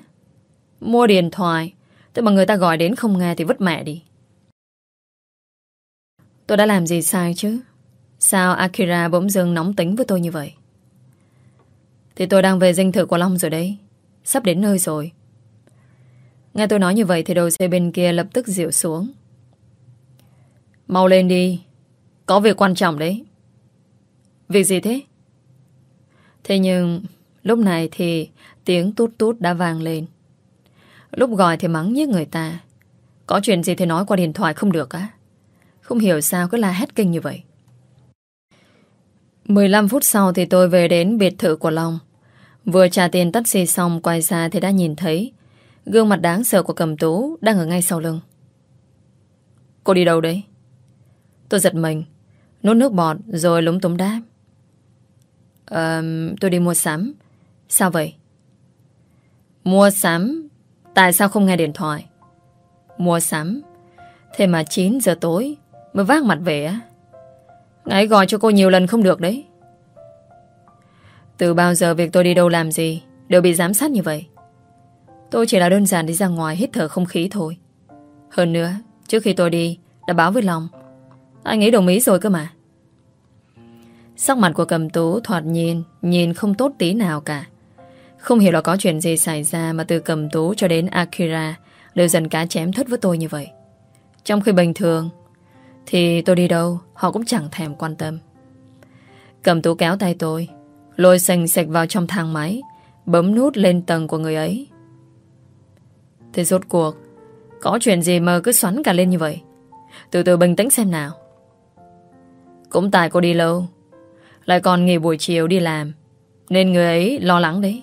Mua điện thoại, thế mà người ta gọi đến không nghe thì vứt mẹ đi. Tôi đã làm gì sai chứ? Sao Akira bỗng dưng nóng tính với tôi như vậy? Thì tôi đang về dinh thự của Long rồi đấy. Sắp đến nơi rồi. Nghe tôi nói như vậy thì đầu xe bên kia lập tức dịu xuống. Mau lên đi. Có việc quan trọng đấy. Việc gì thế? Thế nhưng lúc này thì tiếng tút tút đã vang lên. Lúc gọi thì mắng như người ta. Có chuyện gì thì nói qua điện thoại không được á? Không hiểu sao cứ la hét kinh như vậy. 15 phút sau thì tôi về đến biệt thự của Long. Vừa trả tiền taxi xong quay ra thì đã nhìn thấy gương mặt đáng sợ của cầm tú đang ở ngay sau lưng. Cô đi đâu đấy? Tôi giật mình, nuốt nước bọt rồi lúng túng đáp. Ờ, tôi đi mua sắm. Sao vậy? Mua sắm? Tại sao không nghe điện thoại? Mua sắm? Thế mà 9 giờ tối mới vác mặt về á? Ngài gọi cho cô nhiều lần không được đấy. Từ bao giờ việc tôi đi đâu làm gì đều bị giám sát như vậy? Tôi chỉ là đơn giản đi ra ngoài hít thở không khí thôi. Hơn nữa, trước khi tôi đi, đã báo với Long. Anh ấy đồng ý rồi cơ mà. Sắc mặt của cầm tú thoạt nhìn, nhìn không tốt tí nào cả. Không hiểu là có chuyện gì xảy ra mà từ cầm tú cho đến Akira đều dần cá chém thất với tôi như vậy. Trong khi bình thường, thì tôi đi đâu, Họ cũng chẳng thèm quan tâm. Cầm tú kéo tay tôi, Lôi xanh sạch vào trong thang máy, Bấm nút lên tầng của người ấy. Thế rốt cuộc, Có chuyện gì mà cứ xoắn cả lên như vậy? Từ từ bình tĩnh xem nào. Cũng tại cô đi lâu, Lại còn nghỉ buổi chiều đi làm, Nên người ấy lo lắng đấy.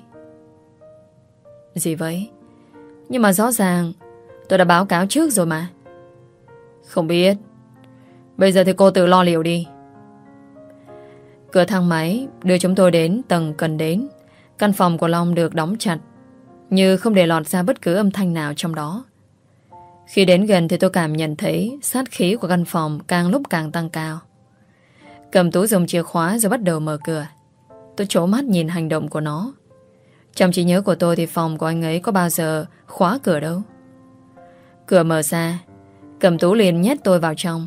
Gì vậy? Nhưng mà rõ ràng, Tôi đã báo cáo trước rồi mà. Không biết. Bây giờ thì cô tự lo liệu đi. Cửa thang máy đưa chúng tôi đến tầng cần đến. Căn phòng của Long được đóng chặt, Như không để lọt ra bất cứ âm thanh nào trong đó. Khi đến gần thì tôi cảm nhận thấy Sát khí của căn phòng càng lúc càng tăng cao. Cầm túi dùng chìa khóa rồi bắt đầu mở cửa. Tôi trố mắt nhìn hành động của nó. Trong trí nhớ của tôi thì phòng của anh ấy có bao giờ khóa cửa đâu? Cửa mở ra, Cầm tú liền nhét tôi vào trong.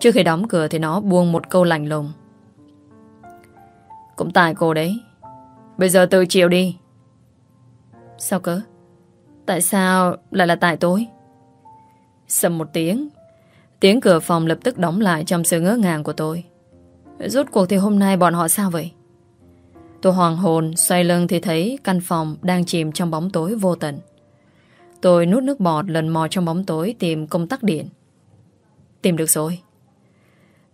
Trước khi đóng cửa thì nó buông một câu lành lùng. Cũng tại cô đấy. Bây giờ tự chịu đi. Sao cơ? Tại sao lại là tại tôi? Sầm một tiếng. Tiếng cửa phòng lập tức đóng lại trong sự ngỡ ngàng của tôi. Rốt cuộc thì hôm nay bọn họ sao vậy? Tôi hoàng hồn, xoay lưng thì thấy căn phòng đang chìm trong bóng tối vô tận. Tôi nút nước bọt lần mò trong bóng tối tìm công tắc điện. Tìm được rồi.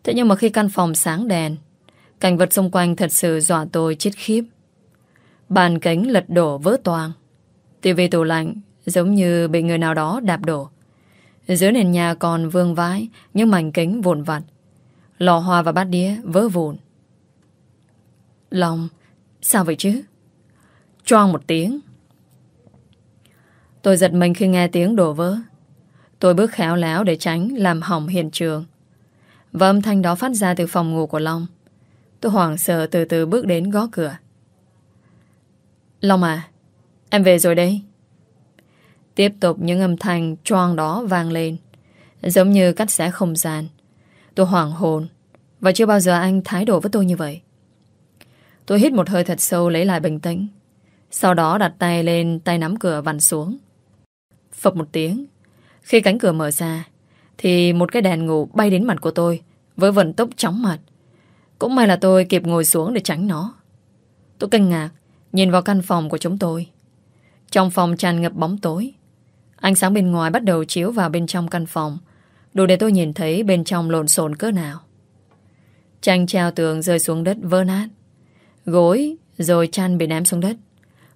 Thế nhưng mà khi căn phòng sáng đèn, Cảnh vật xung quanh thật sự dọa tôi chết khiếp. Bàn cánh lật đổ vỡ toang. Tivi tủ lạnh Giống như bị người nào đó đạp đổ. Dưới nền nhà còn vương vãi Những mảnh kính vụn vặt. Lò hoa và bát đĩa vỡ vụn. Lòng Sao vậy chứ? Choang một tiếng. Tôi giật mình khi nghe tiếng đổ vỡ. Tôi bước khéo léo để tránh Làm hỏng hiện trường và âm thanh đó phát ra từ phòng ngủ của Long. Tôi hoảng sợ từ từ bước đến gõ cửa. Long à Em về rồi đây Tiếp tục những âm thanh choang đó vang lên, Giống như cắt xé không gian. Tôi hoảng hồn, Và chưa bao giờ anh thái độ với tôi như vậy. Tôi hít một hơi thật sâu lấy lại bình tĩnh, Sau đó đặt tay lên tay nắm cửa vặn xuống. Phập một tiếng, Khi cánh cửa mở ra thì một cái đèn ngủ bay đến mặt của tôi, Với vận tốc chóng mặt. Cũng may là tôi kịp ngồi xuống để tránh nó. Tôi kinh ngạc, Nhìn vào căn phòng của chúng tôi. Trong phòng tràn ngập bóng tối. Ánh sáng bên ngoài bắt đầu chiếu vào bên trong căn phòng, Đủ để tôi nhìn thấy bên trong lộn xộn cỡ nào. Tranh treo tường rơi xuống đất vỡ nát. Gối rồi chăn bị ném xuống đất.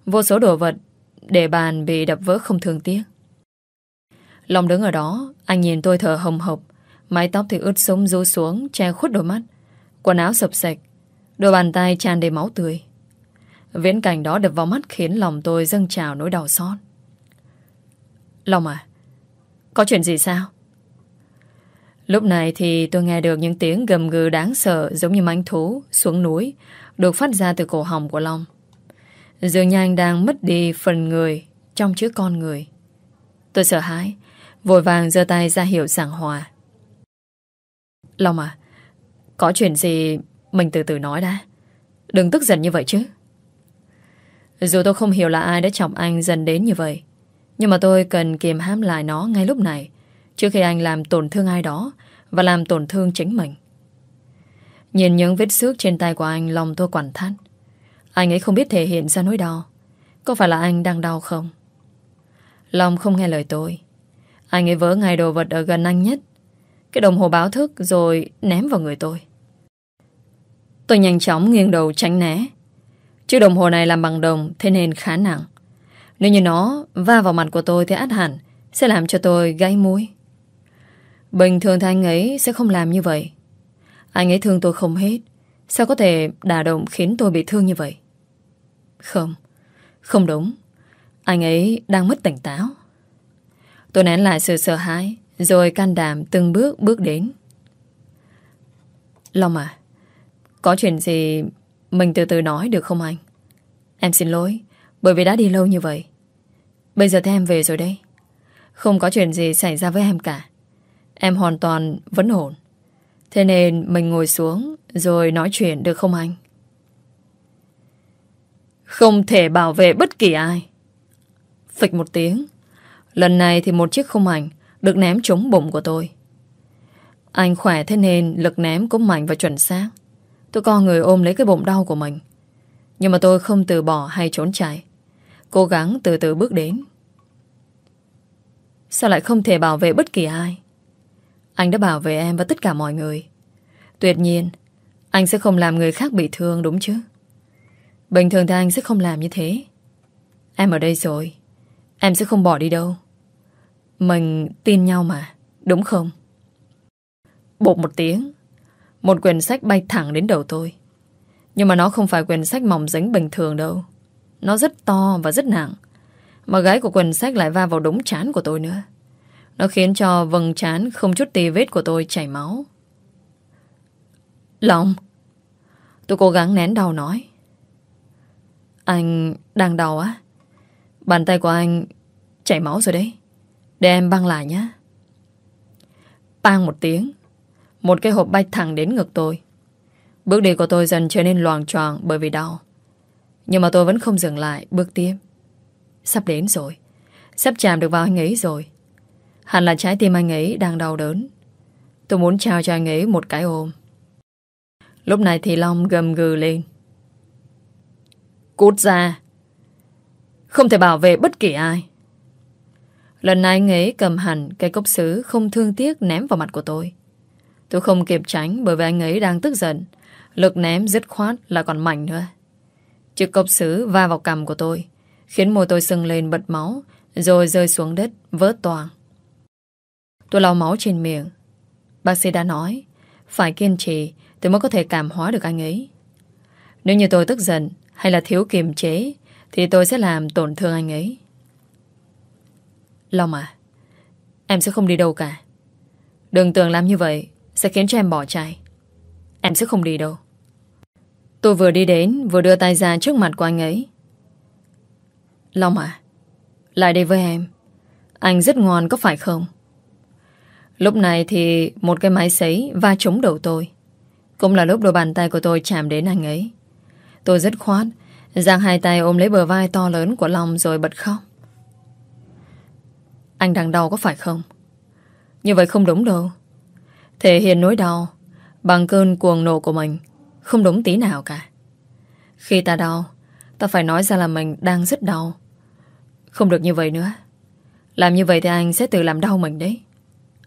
Vô số đồ vật Để bàn bị đập vỡ không thương tiếc. Long đứng ở đó Anh nhìn tôi thở hồng hộc Mái tóc thì ướt sũng rú xuống Che khuất đôi mắt Quần áo sập sạch Đôi bàn tay tràn đầy máu tươi Viễn cảnh đó đập vào mắt khiến lòng tôi dâng trào nỗi đau xót. Long à, có chuyện gì sao? Lúc này thì tôi nghe được những tiếng gầm gừ đáng sợ giống như mánh thú xuống núi được phát ra từ cổ họng của Long. Dường như anh đang mất đi phần người trong chữ con người. Tôi sợ hãi, vội vàng giơ tay ra hiệu giảng hòa. Long à, có chuyện gì mình từ từ nói đã. Đừng tức giận như vậy chứ. Dù tôi không hiểu là ai đã chọc anh dần đến như vậy, nhưng mà tôi cần kiềm hãm lại nó ngay lúc này, trước khi anh làm tổn thương ai đó và làm tổn thương chính mình. Nhìn những vết xước trên tay của anh, lòng tôi quặn thắt. Anh ấy không biết thể hiện ra nỗi đau. Có phải là anh đang đau không? lòng không nghe lời tôi. Anh ấy vỡ ngay đồ vật ở gần anh nhất. Cái đồng hồ báo thức rồi ném vào người tôi. Tôi nhanh chóng nghiêng đầu tránh né. Chiếc đồng hồ này làm bằng đồng thế nên khá nặng. Nếu như nó va vào mặt của tôi thì át hẳn sẽ làm cho tôi gãy mũi. Bình thường thì anh ấy sẽ không làm như vậy. Anh ấy thương tôi không hết. Sao có thể đả động khiến tôi bị thương như vậy? Không, không đúng. Anh ấy đang mất tỉnh táo. Tôi nén lại sự sợ hãi, rồi can đảm từng bước bước đến. Long à, có chuyện gì mình từ từ nói được không anh? Em xin lỗi, bởi vì đã đi lâu như vậy. Bây giờ thì em về rồi đây. Không có chuyện gì xảy ra với em cả. Em hoàn toàn vẫn ổn. Thế nên mình ngồi xuống rồi nói chuyện được không anh? Không thể bảo vệ bất kỳ ai. Phịch một tiếng. Lần này thì một chiếc khung ảnh được ném trúng bụng của tôi. Anh khỏe thế nên lực ném cũng mạnh và chuẩn xác. Tôi co người ôm lấy cái bụng đau của mình. Nhưng mà tôi không từ bỏ hay trốn chạy. Cố gắng từ từ bước đến. Sao lại không thể bảo vệ bất kỳ ai? Anh đã bảo vệ em và tất cả mọi người. Tuyệt nhiên, anh sẽ không làm người khác bị thương đúng chứ? Bình thường thì anh sẽ không làm như thế. Em ở đây rồi. Em sẽ không bỏ đi đâu. Mình tin nhau mà, đúng không? Bột một tiếng. Một quyển sách bay thẳng đến đầu tôi. Nhưng mà nó không phải quyển sách mỏng dính bình thường đâu. Nó rất to và rất nặng. Mà gáy của quyển sách lại va vào đống chán của tôi nữa. Nó khiến cho vầng chán không chút tì vết của tôi chảy máu. Lòng. Tôi cố gắng nén đau nói. Anh đang đau á? Bàn tay của anh chảy máu rồi đấy. Để em băng lại nhé. Bang một tiếng. Một cái hộp bay thẳng đến ngực tôi. Bước đi của tôi dần trở nên loàng choàng bởi vì đau. Nhưng mà tôi vẫn không dừng lại, bước tiếp. Sắp đến rồi. Sắp chạm được vào anh ấy rồi. Hẳn là trái tim anh ấy đang đau đớn. Tôi muốn trao cho anh ấy một cái ôm. Lúc này thì Long gầm gừ lên. Cút ra. Không thể bảo vệ bất kỳ ai. Lần này anh ấy cầm hẳn cây cốc sứ không thương tiếc ném vào mặt của tôi. Tôi không kịp tránh bởi vì anh ấy đang tức giận. Lực ném dứt khoát là còn mạnh nữa. Chiếc cốc sứ va vào cằm của tôi, khiến môi tôi sưng lên bật máu, rồi rơi xuống đất, vỡ toàn. Tôi lau máu trên miệng. Bác sĩ đã nói, phải kiên trì tôi mới có thể cảm hóa được anh ấy. Nếu như tôi tức giận hay là thiếu kiềm chế, thì tôi sẽ làm tổn thương anh ấy. Long à, em sẽ không đi đâu cả. Đừng tưởng làm như vậy sẽ khiến cho em bỏ chạy. Em sẽ không đi đâu. Tôi vừa đi đến Vừa đưa tay ra trước mặt của anh ấy Long à Lại đây với em Anh rất ngon có phải không Lúc này thì Một cái máy sấy va trúng đầu tôi Cũng là lúc đôi bàn tay của tôi chạm đến anh ấy Tôi rất khoát Giang hai tay ôm lấy bờ vai to lớn của Long Rồi bật khóc anh đang đau có phải không? Như vậy không đúng đâu. Thể hiện nỗi đau Bằng cơn cuồng nộ của mình không đúng tí nào cả. Khi ta đau, Ta phải nói ra là mình đang rất đau. Không được như vậy nữa. Làm như vậy thì anh sẽ tự làm đau mình đấy.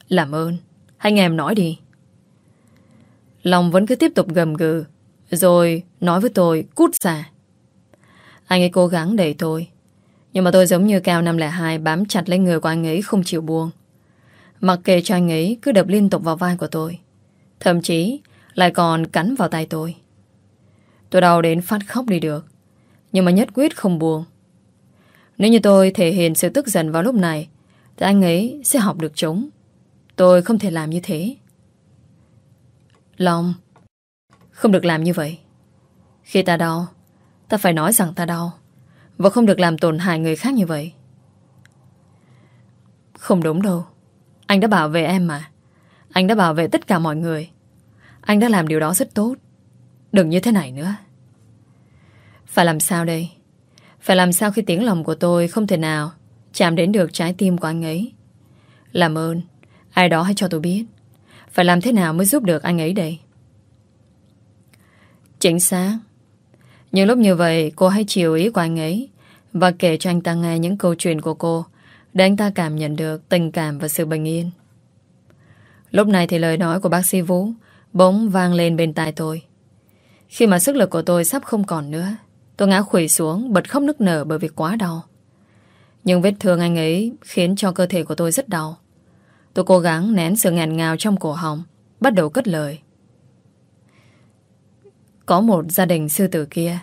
Làm ơn, Hãy nghe em nói đi. Lòng vẫn cứ tiếp tục gầm gừ, Rồi nói với tôi cút ra. Anh ấy cố gắng đẩy tôi. Nhưng mà tôi giống như cao 502 Bám chặt lấy người của anh ấy không chịu buông. Mặc kệ cho anh ấy cứ đập liên tục vào vai của tôi. Thậm chí lại còn cắn vào tay tôi. Tôi đau đến phát khóc đi được, Nhưng mà nhất quyết không buông. Nếu như tôi thể hiện sự tức giận vào lúc này, Thì anh ấy sẽ học được chúng. Tôi không thể làm như thế. Long, Không được làm như vậy. Khi ta đau, Ta phải nói rằng ta đau. Và không được làm tổn hại người khác như vậy. Không đúng đâu. Anh đã bảo vệ em mà. Anh đã bảo vệ tất cả mọi người. Anh đã làm điều đó rất tốt. Đừng như thế này nữa. Phải làm sao đây? Phải làm sao khi tiếng lòng của tôi Không thể nào chạm đến được trái tim của anh ấy? Làm ơn, Ai đó hãy cho tôi biết. Phải làm thế nào mới giúp được anh ấy đây? Chính xác những lúc như vậy, cô hãy chiều ý của anh ấy Và kể cho anh ta nghe những câu chuyện của cô, Để anh ta cảm nhận được tình cảm và sự bình yên. Lúc này thì lời nói của bác sĩ Vũ Bỗng vang lên bên tai tôi. Khi mà sức lực của tôi sắp không còn nữa, Tôi ngã khủy xuống, Bật khóc nức nở bởi vì quá đau. Nhưng vết thương anh ấy Khiến cho cơ thể của tôi rất đau. Tôi cố gắng nén sự ngàn ngào trong cổ họng, Bắt đầu cất lời có một gia đình sư tử kia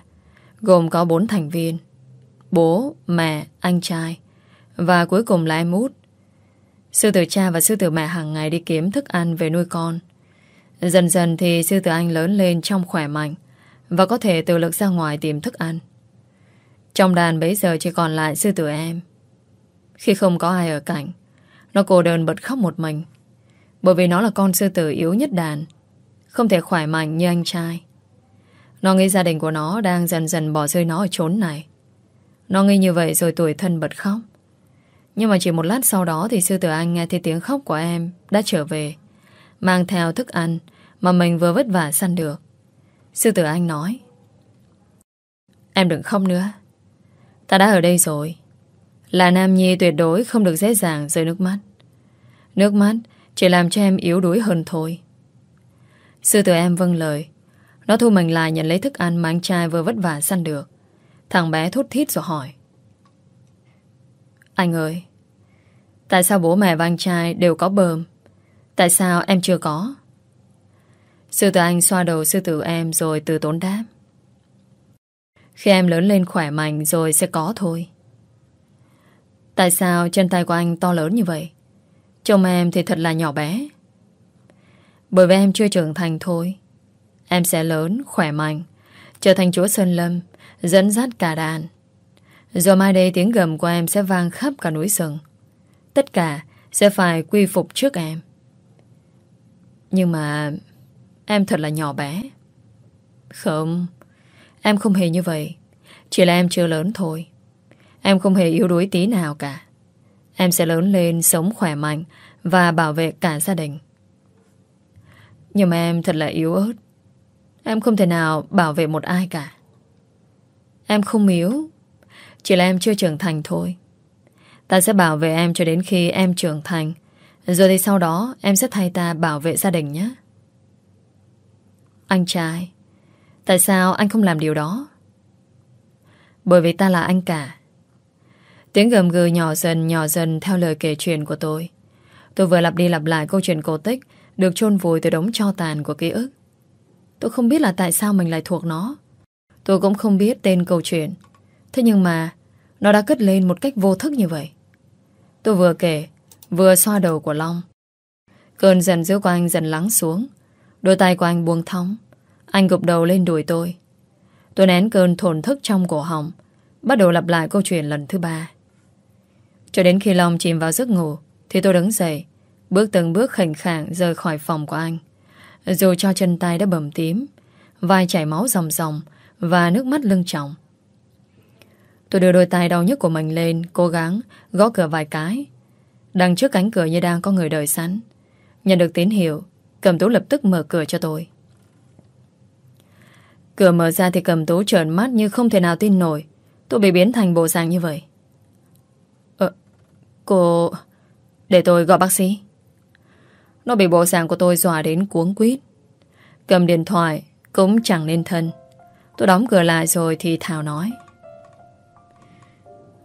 Gồm có bốn thành viên Bố, mẹ, anh trai Và cuối cùng là em út. Sư tử cha và sư tử mẹ hàng ngày đi kiếm thức ăn về nuôi con. Dần dần thì sư tử anh lớn lên trong khỏe mạnh Và có thể tự lực ra ngoài tìm thức ăn. Trong đàn bấy giờ chỉ còn lại sư tử em. Khi không có ai ở cạnh Nó cô đơn bật khóc một mình Bởi vì nó là con sư tử yếu nhất đàn Không thể khỏe mạnh như anh trai nó nghĩ gia đình của nó đang dần dần bỏ rơi nó ở chốn này. Nó nghĩ như vậy rồi tuổi thân bật khóc. Nhưng mà chỉ một lát sau đó thì sư tử anh nghe thấy tiếng khóc của em đã trở về. Mang theo thức ăn mà mình vừa vất vả săn được. Sư tử anh nói, Em đừng khóc nữa. Ta đã ở đây rồi. Là nam nhi tuyệt đối không được dễ dàng rơi nước mắt. Nước mắt chỉ làm cho em yếu đuối hơn thôi. Sư tử em vâng lời nó thu mình lại nhận lấy thức ăn mà anh trai vừa vất vả săn được. Thằng bé thút thít rồi hỏi. Anh ơi, tại sao bố mẹ và anh trai đều có bờm? Tại sao em chưa có? Sư tử anh xoa đầu sư tử em rồi từ tốn đáp. Khi em lớn lên khỏe mạnh rồi sẽ có thôi. Tại sao chân tay của anh to lớn như vậy? Chồng em thì thật là nhỏ bé. Bởi vì em chưa trưởng thành thôi. Em sẽ lớn, khỏe mạnh Trở thành chúa Sơn Lâm Dẫn dắt cả đàn. Rồi mai đây tiếng gầm của em sẽ vang khắp cả núi rừng. Tất cả sẽ phải quy phục trước em. Nhưng mà Em thật là nhỏ bé. Không Em không hề như vậy. Chỉ là em chưa lớn thôi. Em không hề yếu đuối tí nào cả. Em sẽ lớn lên sống khỏe mạnh Và bảo vệ cả gia đình. Nhưng mà em thật là yếu ớt. Em không thể nào bảo vệ một ai cả. Em không yếu, Chỉ là em chưa trưởng thành thôi. Ta sẽ bảo vệ em cho đến khi em trưởng thành. Rồi thì sau đó, Em sẽ thay ta bảo vệ gia đình nhé. Anh trai, Tại sao anh không làm điều đó? Bởi vì ta là anh cả. Tiếng gầm gừ nhỏ dần nhỏ dần Theo lời kể chuyện của tôi. Tôi vừa lặp đi lặp lại câu chuyện cổ tích, Được chôn vùi từ đống cho tàn của ký ức. Tôi không biết là tại sao mình lại thuộc nó. Tôi cũng không biết tên câu chuyện. Thế nhưng mà, Nó đã cất lên một cách vô thức như vậy. Tôi vừa kể, Vừa xoa đầu của Long. Cơn dần giữa của anh dần lắng xuống. Đôi tay của anh buông thóng Anh gục đầu lên đùi tôi. Tôi nén cơn thổn thức trong cổ họng, Bắt đầu lặp lại câu chuyện lần thứ ba. Cho đến khi Long chìm vào giấc ngủ, Thì tôi đứng dậy, Bước từng bước khảnh khạng rời khỏi phòng của anh dù cho chân tay đã bầm tím, Vai chảy máu ròng ròng Và nước mắt lưng trọng. Tôi đưa đôi tay đau nhức của mình lên, Cố gắng gõ cửa vài cái. Đằng trước cánh cửa như đang có người đợi sẵn, Nhận được tín hiệu, Cầm tú lập tức mở cửa cho tôi. Cửa mở ra thì cầm tú trợn mắt Như không thể nào tin nổi. Tôi bị biến thành bộ dạng như vậy. Ờ Cô, Để tôi gọi bác sĩ nó bị bộ dạng của tôi dọa đến cuống quýt. Cầm điện thoại, Cũng chẳng nên thân. Tôi đóng cửa lại rồi thì Thảo nói.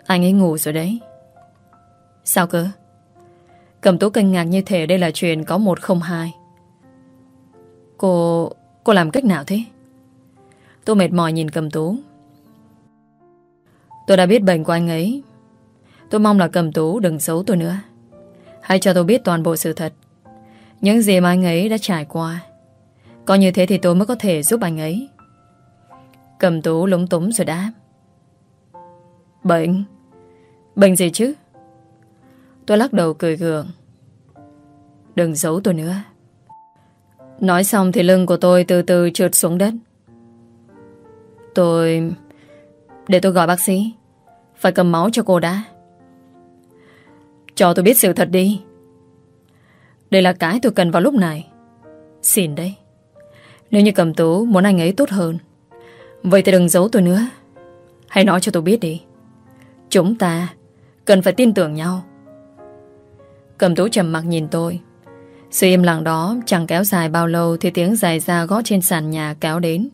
Anh ấy ngủ rồi đấy. Sao cơ? Cầm tú kinh ngạc như thể đây là chuyện có một không hai. Cô... Cô làm cách nào thế? Tôi mệt mỏi nhìn cầm tú. Tôi đã biết bệnh của anh ấy. Tôi mong là cầm tú đừng giấu tôi nữa. Hãy cho tôi biết toàn bộ sự thật. Những gì mà anh ấy đã trải qua Có như thế thì tôi mới có thể giúp anh ấy. Cầm tú lúng túng rồi đáp. Bệnh Bệnh gì chứ? Tôi lắc đầu cười gượng. Đừng giấu tôi nữa. Nói xong thì lưng của tôi từ từ trượt xuống đất. Tôi... Để tôi gọi bác sĩ. Phải cầm máu cho cô đã. Cho tôi biết sự thật đi. Đây là cái tôi cần vào lúc này. Xin đấy. Nếu như cầm tú muốn anh ấy tốt hơn, Vậy thì đừng giấu tôi nữa. Hãy nói cho tôi biết đi. Chúng ta Cần phải tin tưởng nhau. Cầm tú trầm mặc nhìn tôi. Sự im lặng đó chẳng kéo dài bao lâu Thì tiếng dài ra gót trên sàn nhà kéo đến.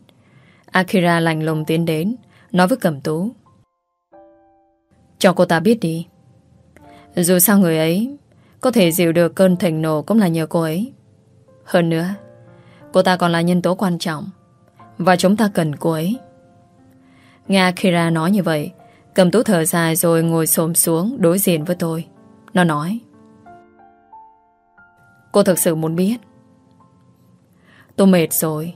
Akira lành lùng tiến đến, Nói với cầm Tú. Cho cô ta biết đi. Dù sao người ấy có thể dịu được cơn thịnh nổ Cũng là nhờ cô ấy. Hơn nữa, Cô ta còn là nhân tố quan trọng, Và chúng ta cần cô ấy. Nghe Akira nói như vậy, Cầm tú thở dài rồi ngồi xồm xuống Đối diện với tôi. Nó nói, Cô thực sự muốn biết. Tôi mệt rồi.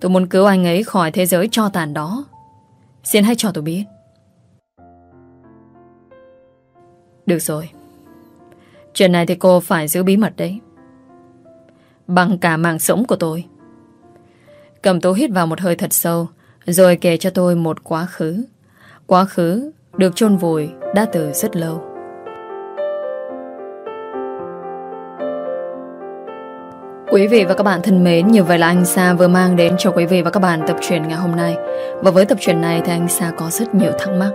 Tôi muốn cứu anh ấy khỏi thế giới cho tàn đó. Xin hãy cho tôi biết. Được rồi. Chuyện này thì cô phải giữ bí mật đấy. Bằng cả mạng sống của tôi. Cầm tố hít vào một hơi thật sâu, Rồi kể cho tôi một quá khứ. Quá khứ được chôn vùi đã từ rất lâu. Quý vị và các bạn thân mến, như vậy là anh Sa vừa mang đến cho quý vị và các bạn tập truyện ngày hôm nay. Và với tập truyện này thì anh Sa có rất nhiều thắc mắc.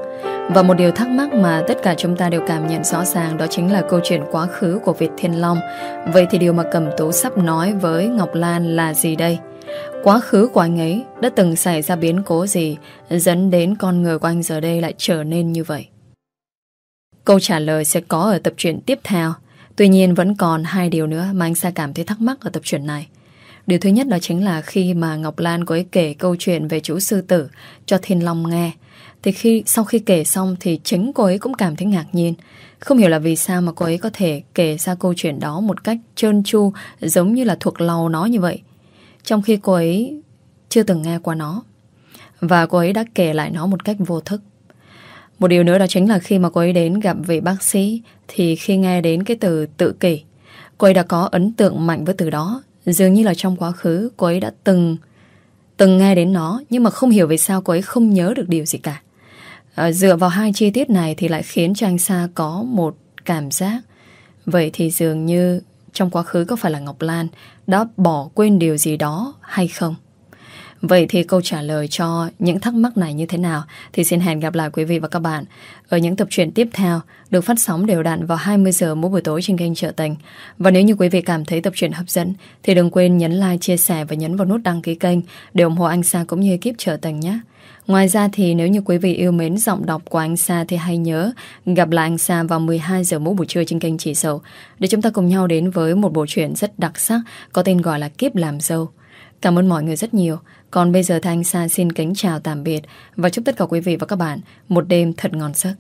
Và một điều thắc mắc mà tất cả chúng ta đều cảm nhận rõ ràng đó chính là câu chuyện quá khứ của Việt Thiên Long. Vậy thì điều mà Cầm Tú sắp nói với Ngọc Lan là gì đây? Quá khứ của anh ấy đã từng xảy ra biến cố gì dẫn đến con người của anh giờ đây lại trở nên như vậy? Câu trả lời sẽ có ở tập truyện tiếp theo. Tuy nhiên vẫn còn hai điều nữa mà anh Sa cảm thấy thắc mắc ở tập truyện này. Điều thứ nhất đó chính là khi mà Ngọc Lan cô ấy kể câu chuyện về chú sư tử cho Thiên Long nghe. Thì khi, sau khi kể xong thì chính cô ấy cũng cảm thấy ngạc nhiên. Không hiểu là vì sao mà cô ấy có thể kể ra câu chuyện đó một cách trơn tru, giống như là thuộc lòng nó như vậy. Trong khi cô ấy chưa từng nghe qua nó. Và cô ấy đã kể lại nó một cách vô thức. Một điều nữa đó chính là khi mà cô ấy đến gặp vị bác sĩ thì khi nghe đến cái từ tự kỷ, cô ấy đã có ấn tượng mạnh với từ đó. Dường như là trong quá khứ cô ấy đã từng từng nghe đến nó nhưng mà không hiểu vì sao cô ấy không nhớ được điều gì cả. À, dựa vào hai chi tiết này thì lại khiến cho anh Sa có một cảm giác vậy thì dường như trong quá khứ có phải là Ngọc Lan đã bỏ quên điều gì đó hay không? Vậy thì câu trả lời cho những thắc mắc này như thế nào thì xin hẹn gặp lại quý vị và các bạn ở những tập truyện tiếp theo được phát sóng đều đặn vào 20 giờ mỗi buổi tối trên kênh Trợ Tình. Và nếu như quý vị cảm thấy tập truyện hấp dẫn thì đừng quên nhấn like, chia sẻ và nhấn vào nút đăng ký kênh để ủng hộ anh Sa cũng như ekip Trợ Tình nhé. Ngoài ra thì nếu như quý vị yêu mến giọng đọc của anh Sa thì hãy nhớ gặp lại anh Sa vào 12 giờ mỗi buổi trưa trên kênh Chỉ Sầu để chúng ta cùng nhau đến với một bộ truyện rất đặc sắc có tên gọi là Kiếp Làm Dâu. Cảm ơn mọi người rất nhiều. Còn bây giờ Thanh Sa xin kính chào tạm biệt và chúc tất cả quý vị và các bạn một đêm thật ngon giấc.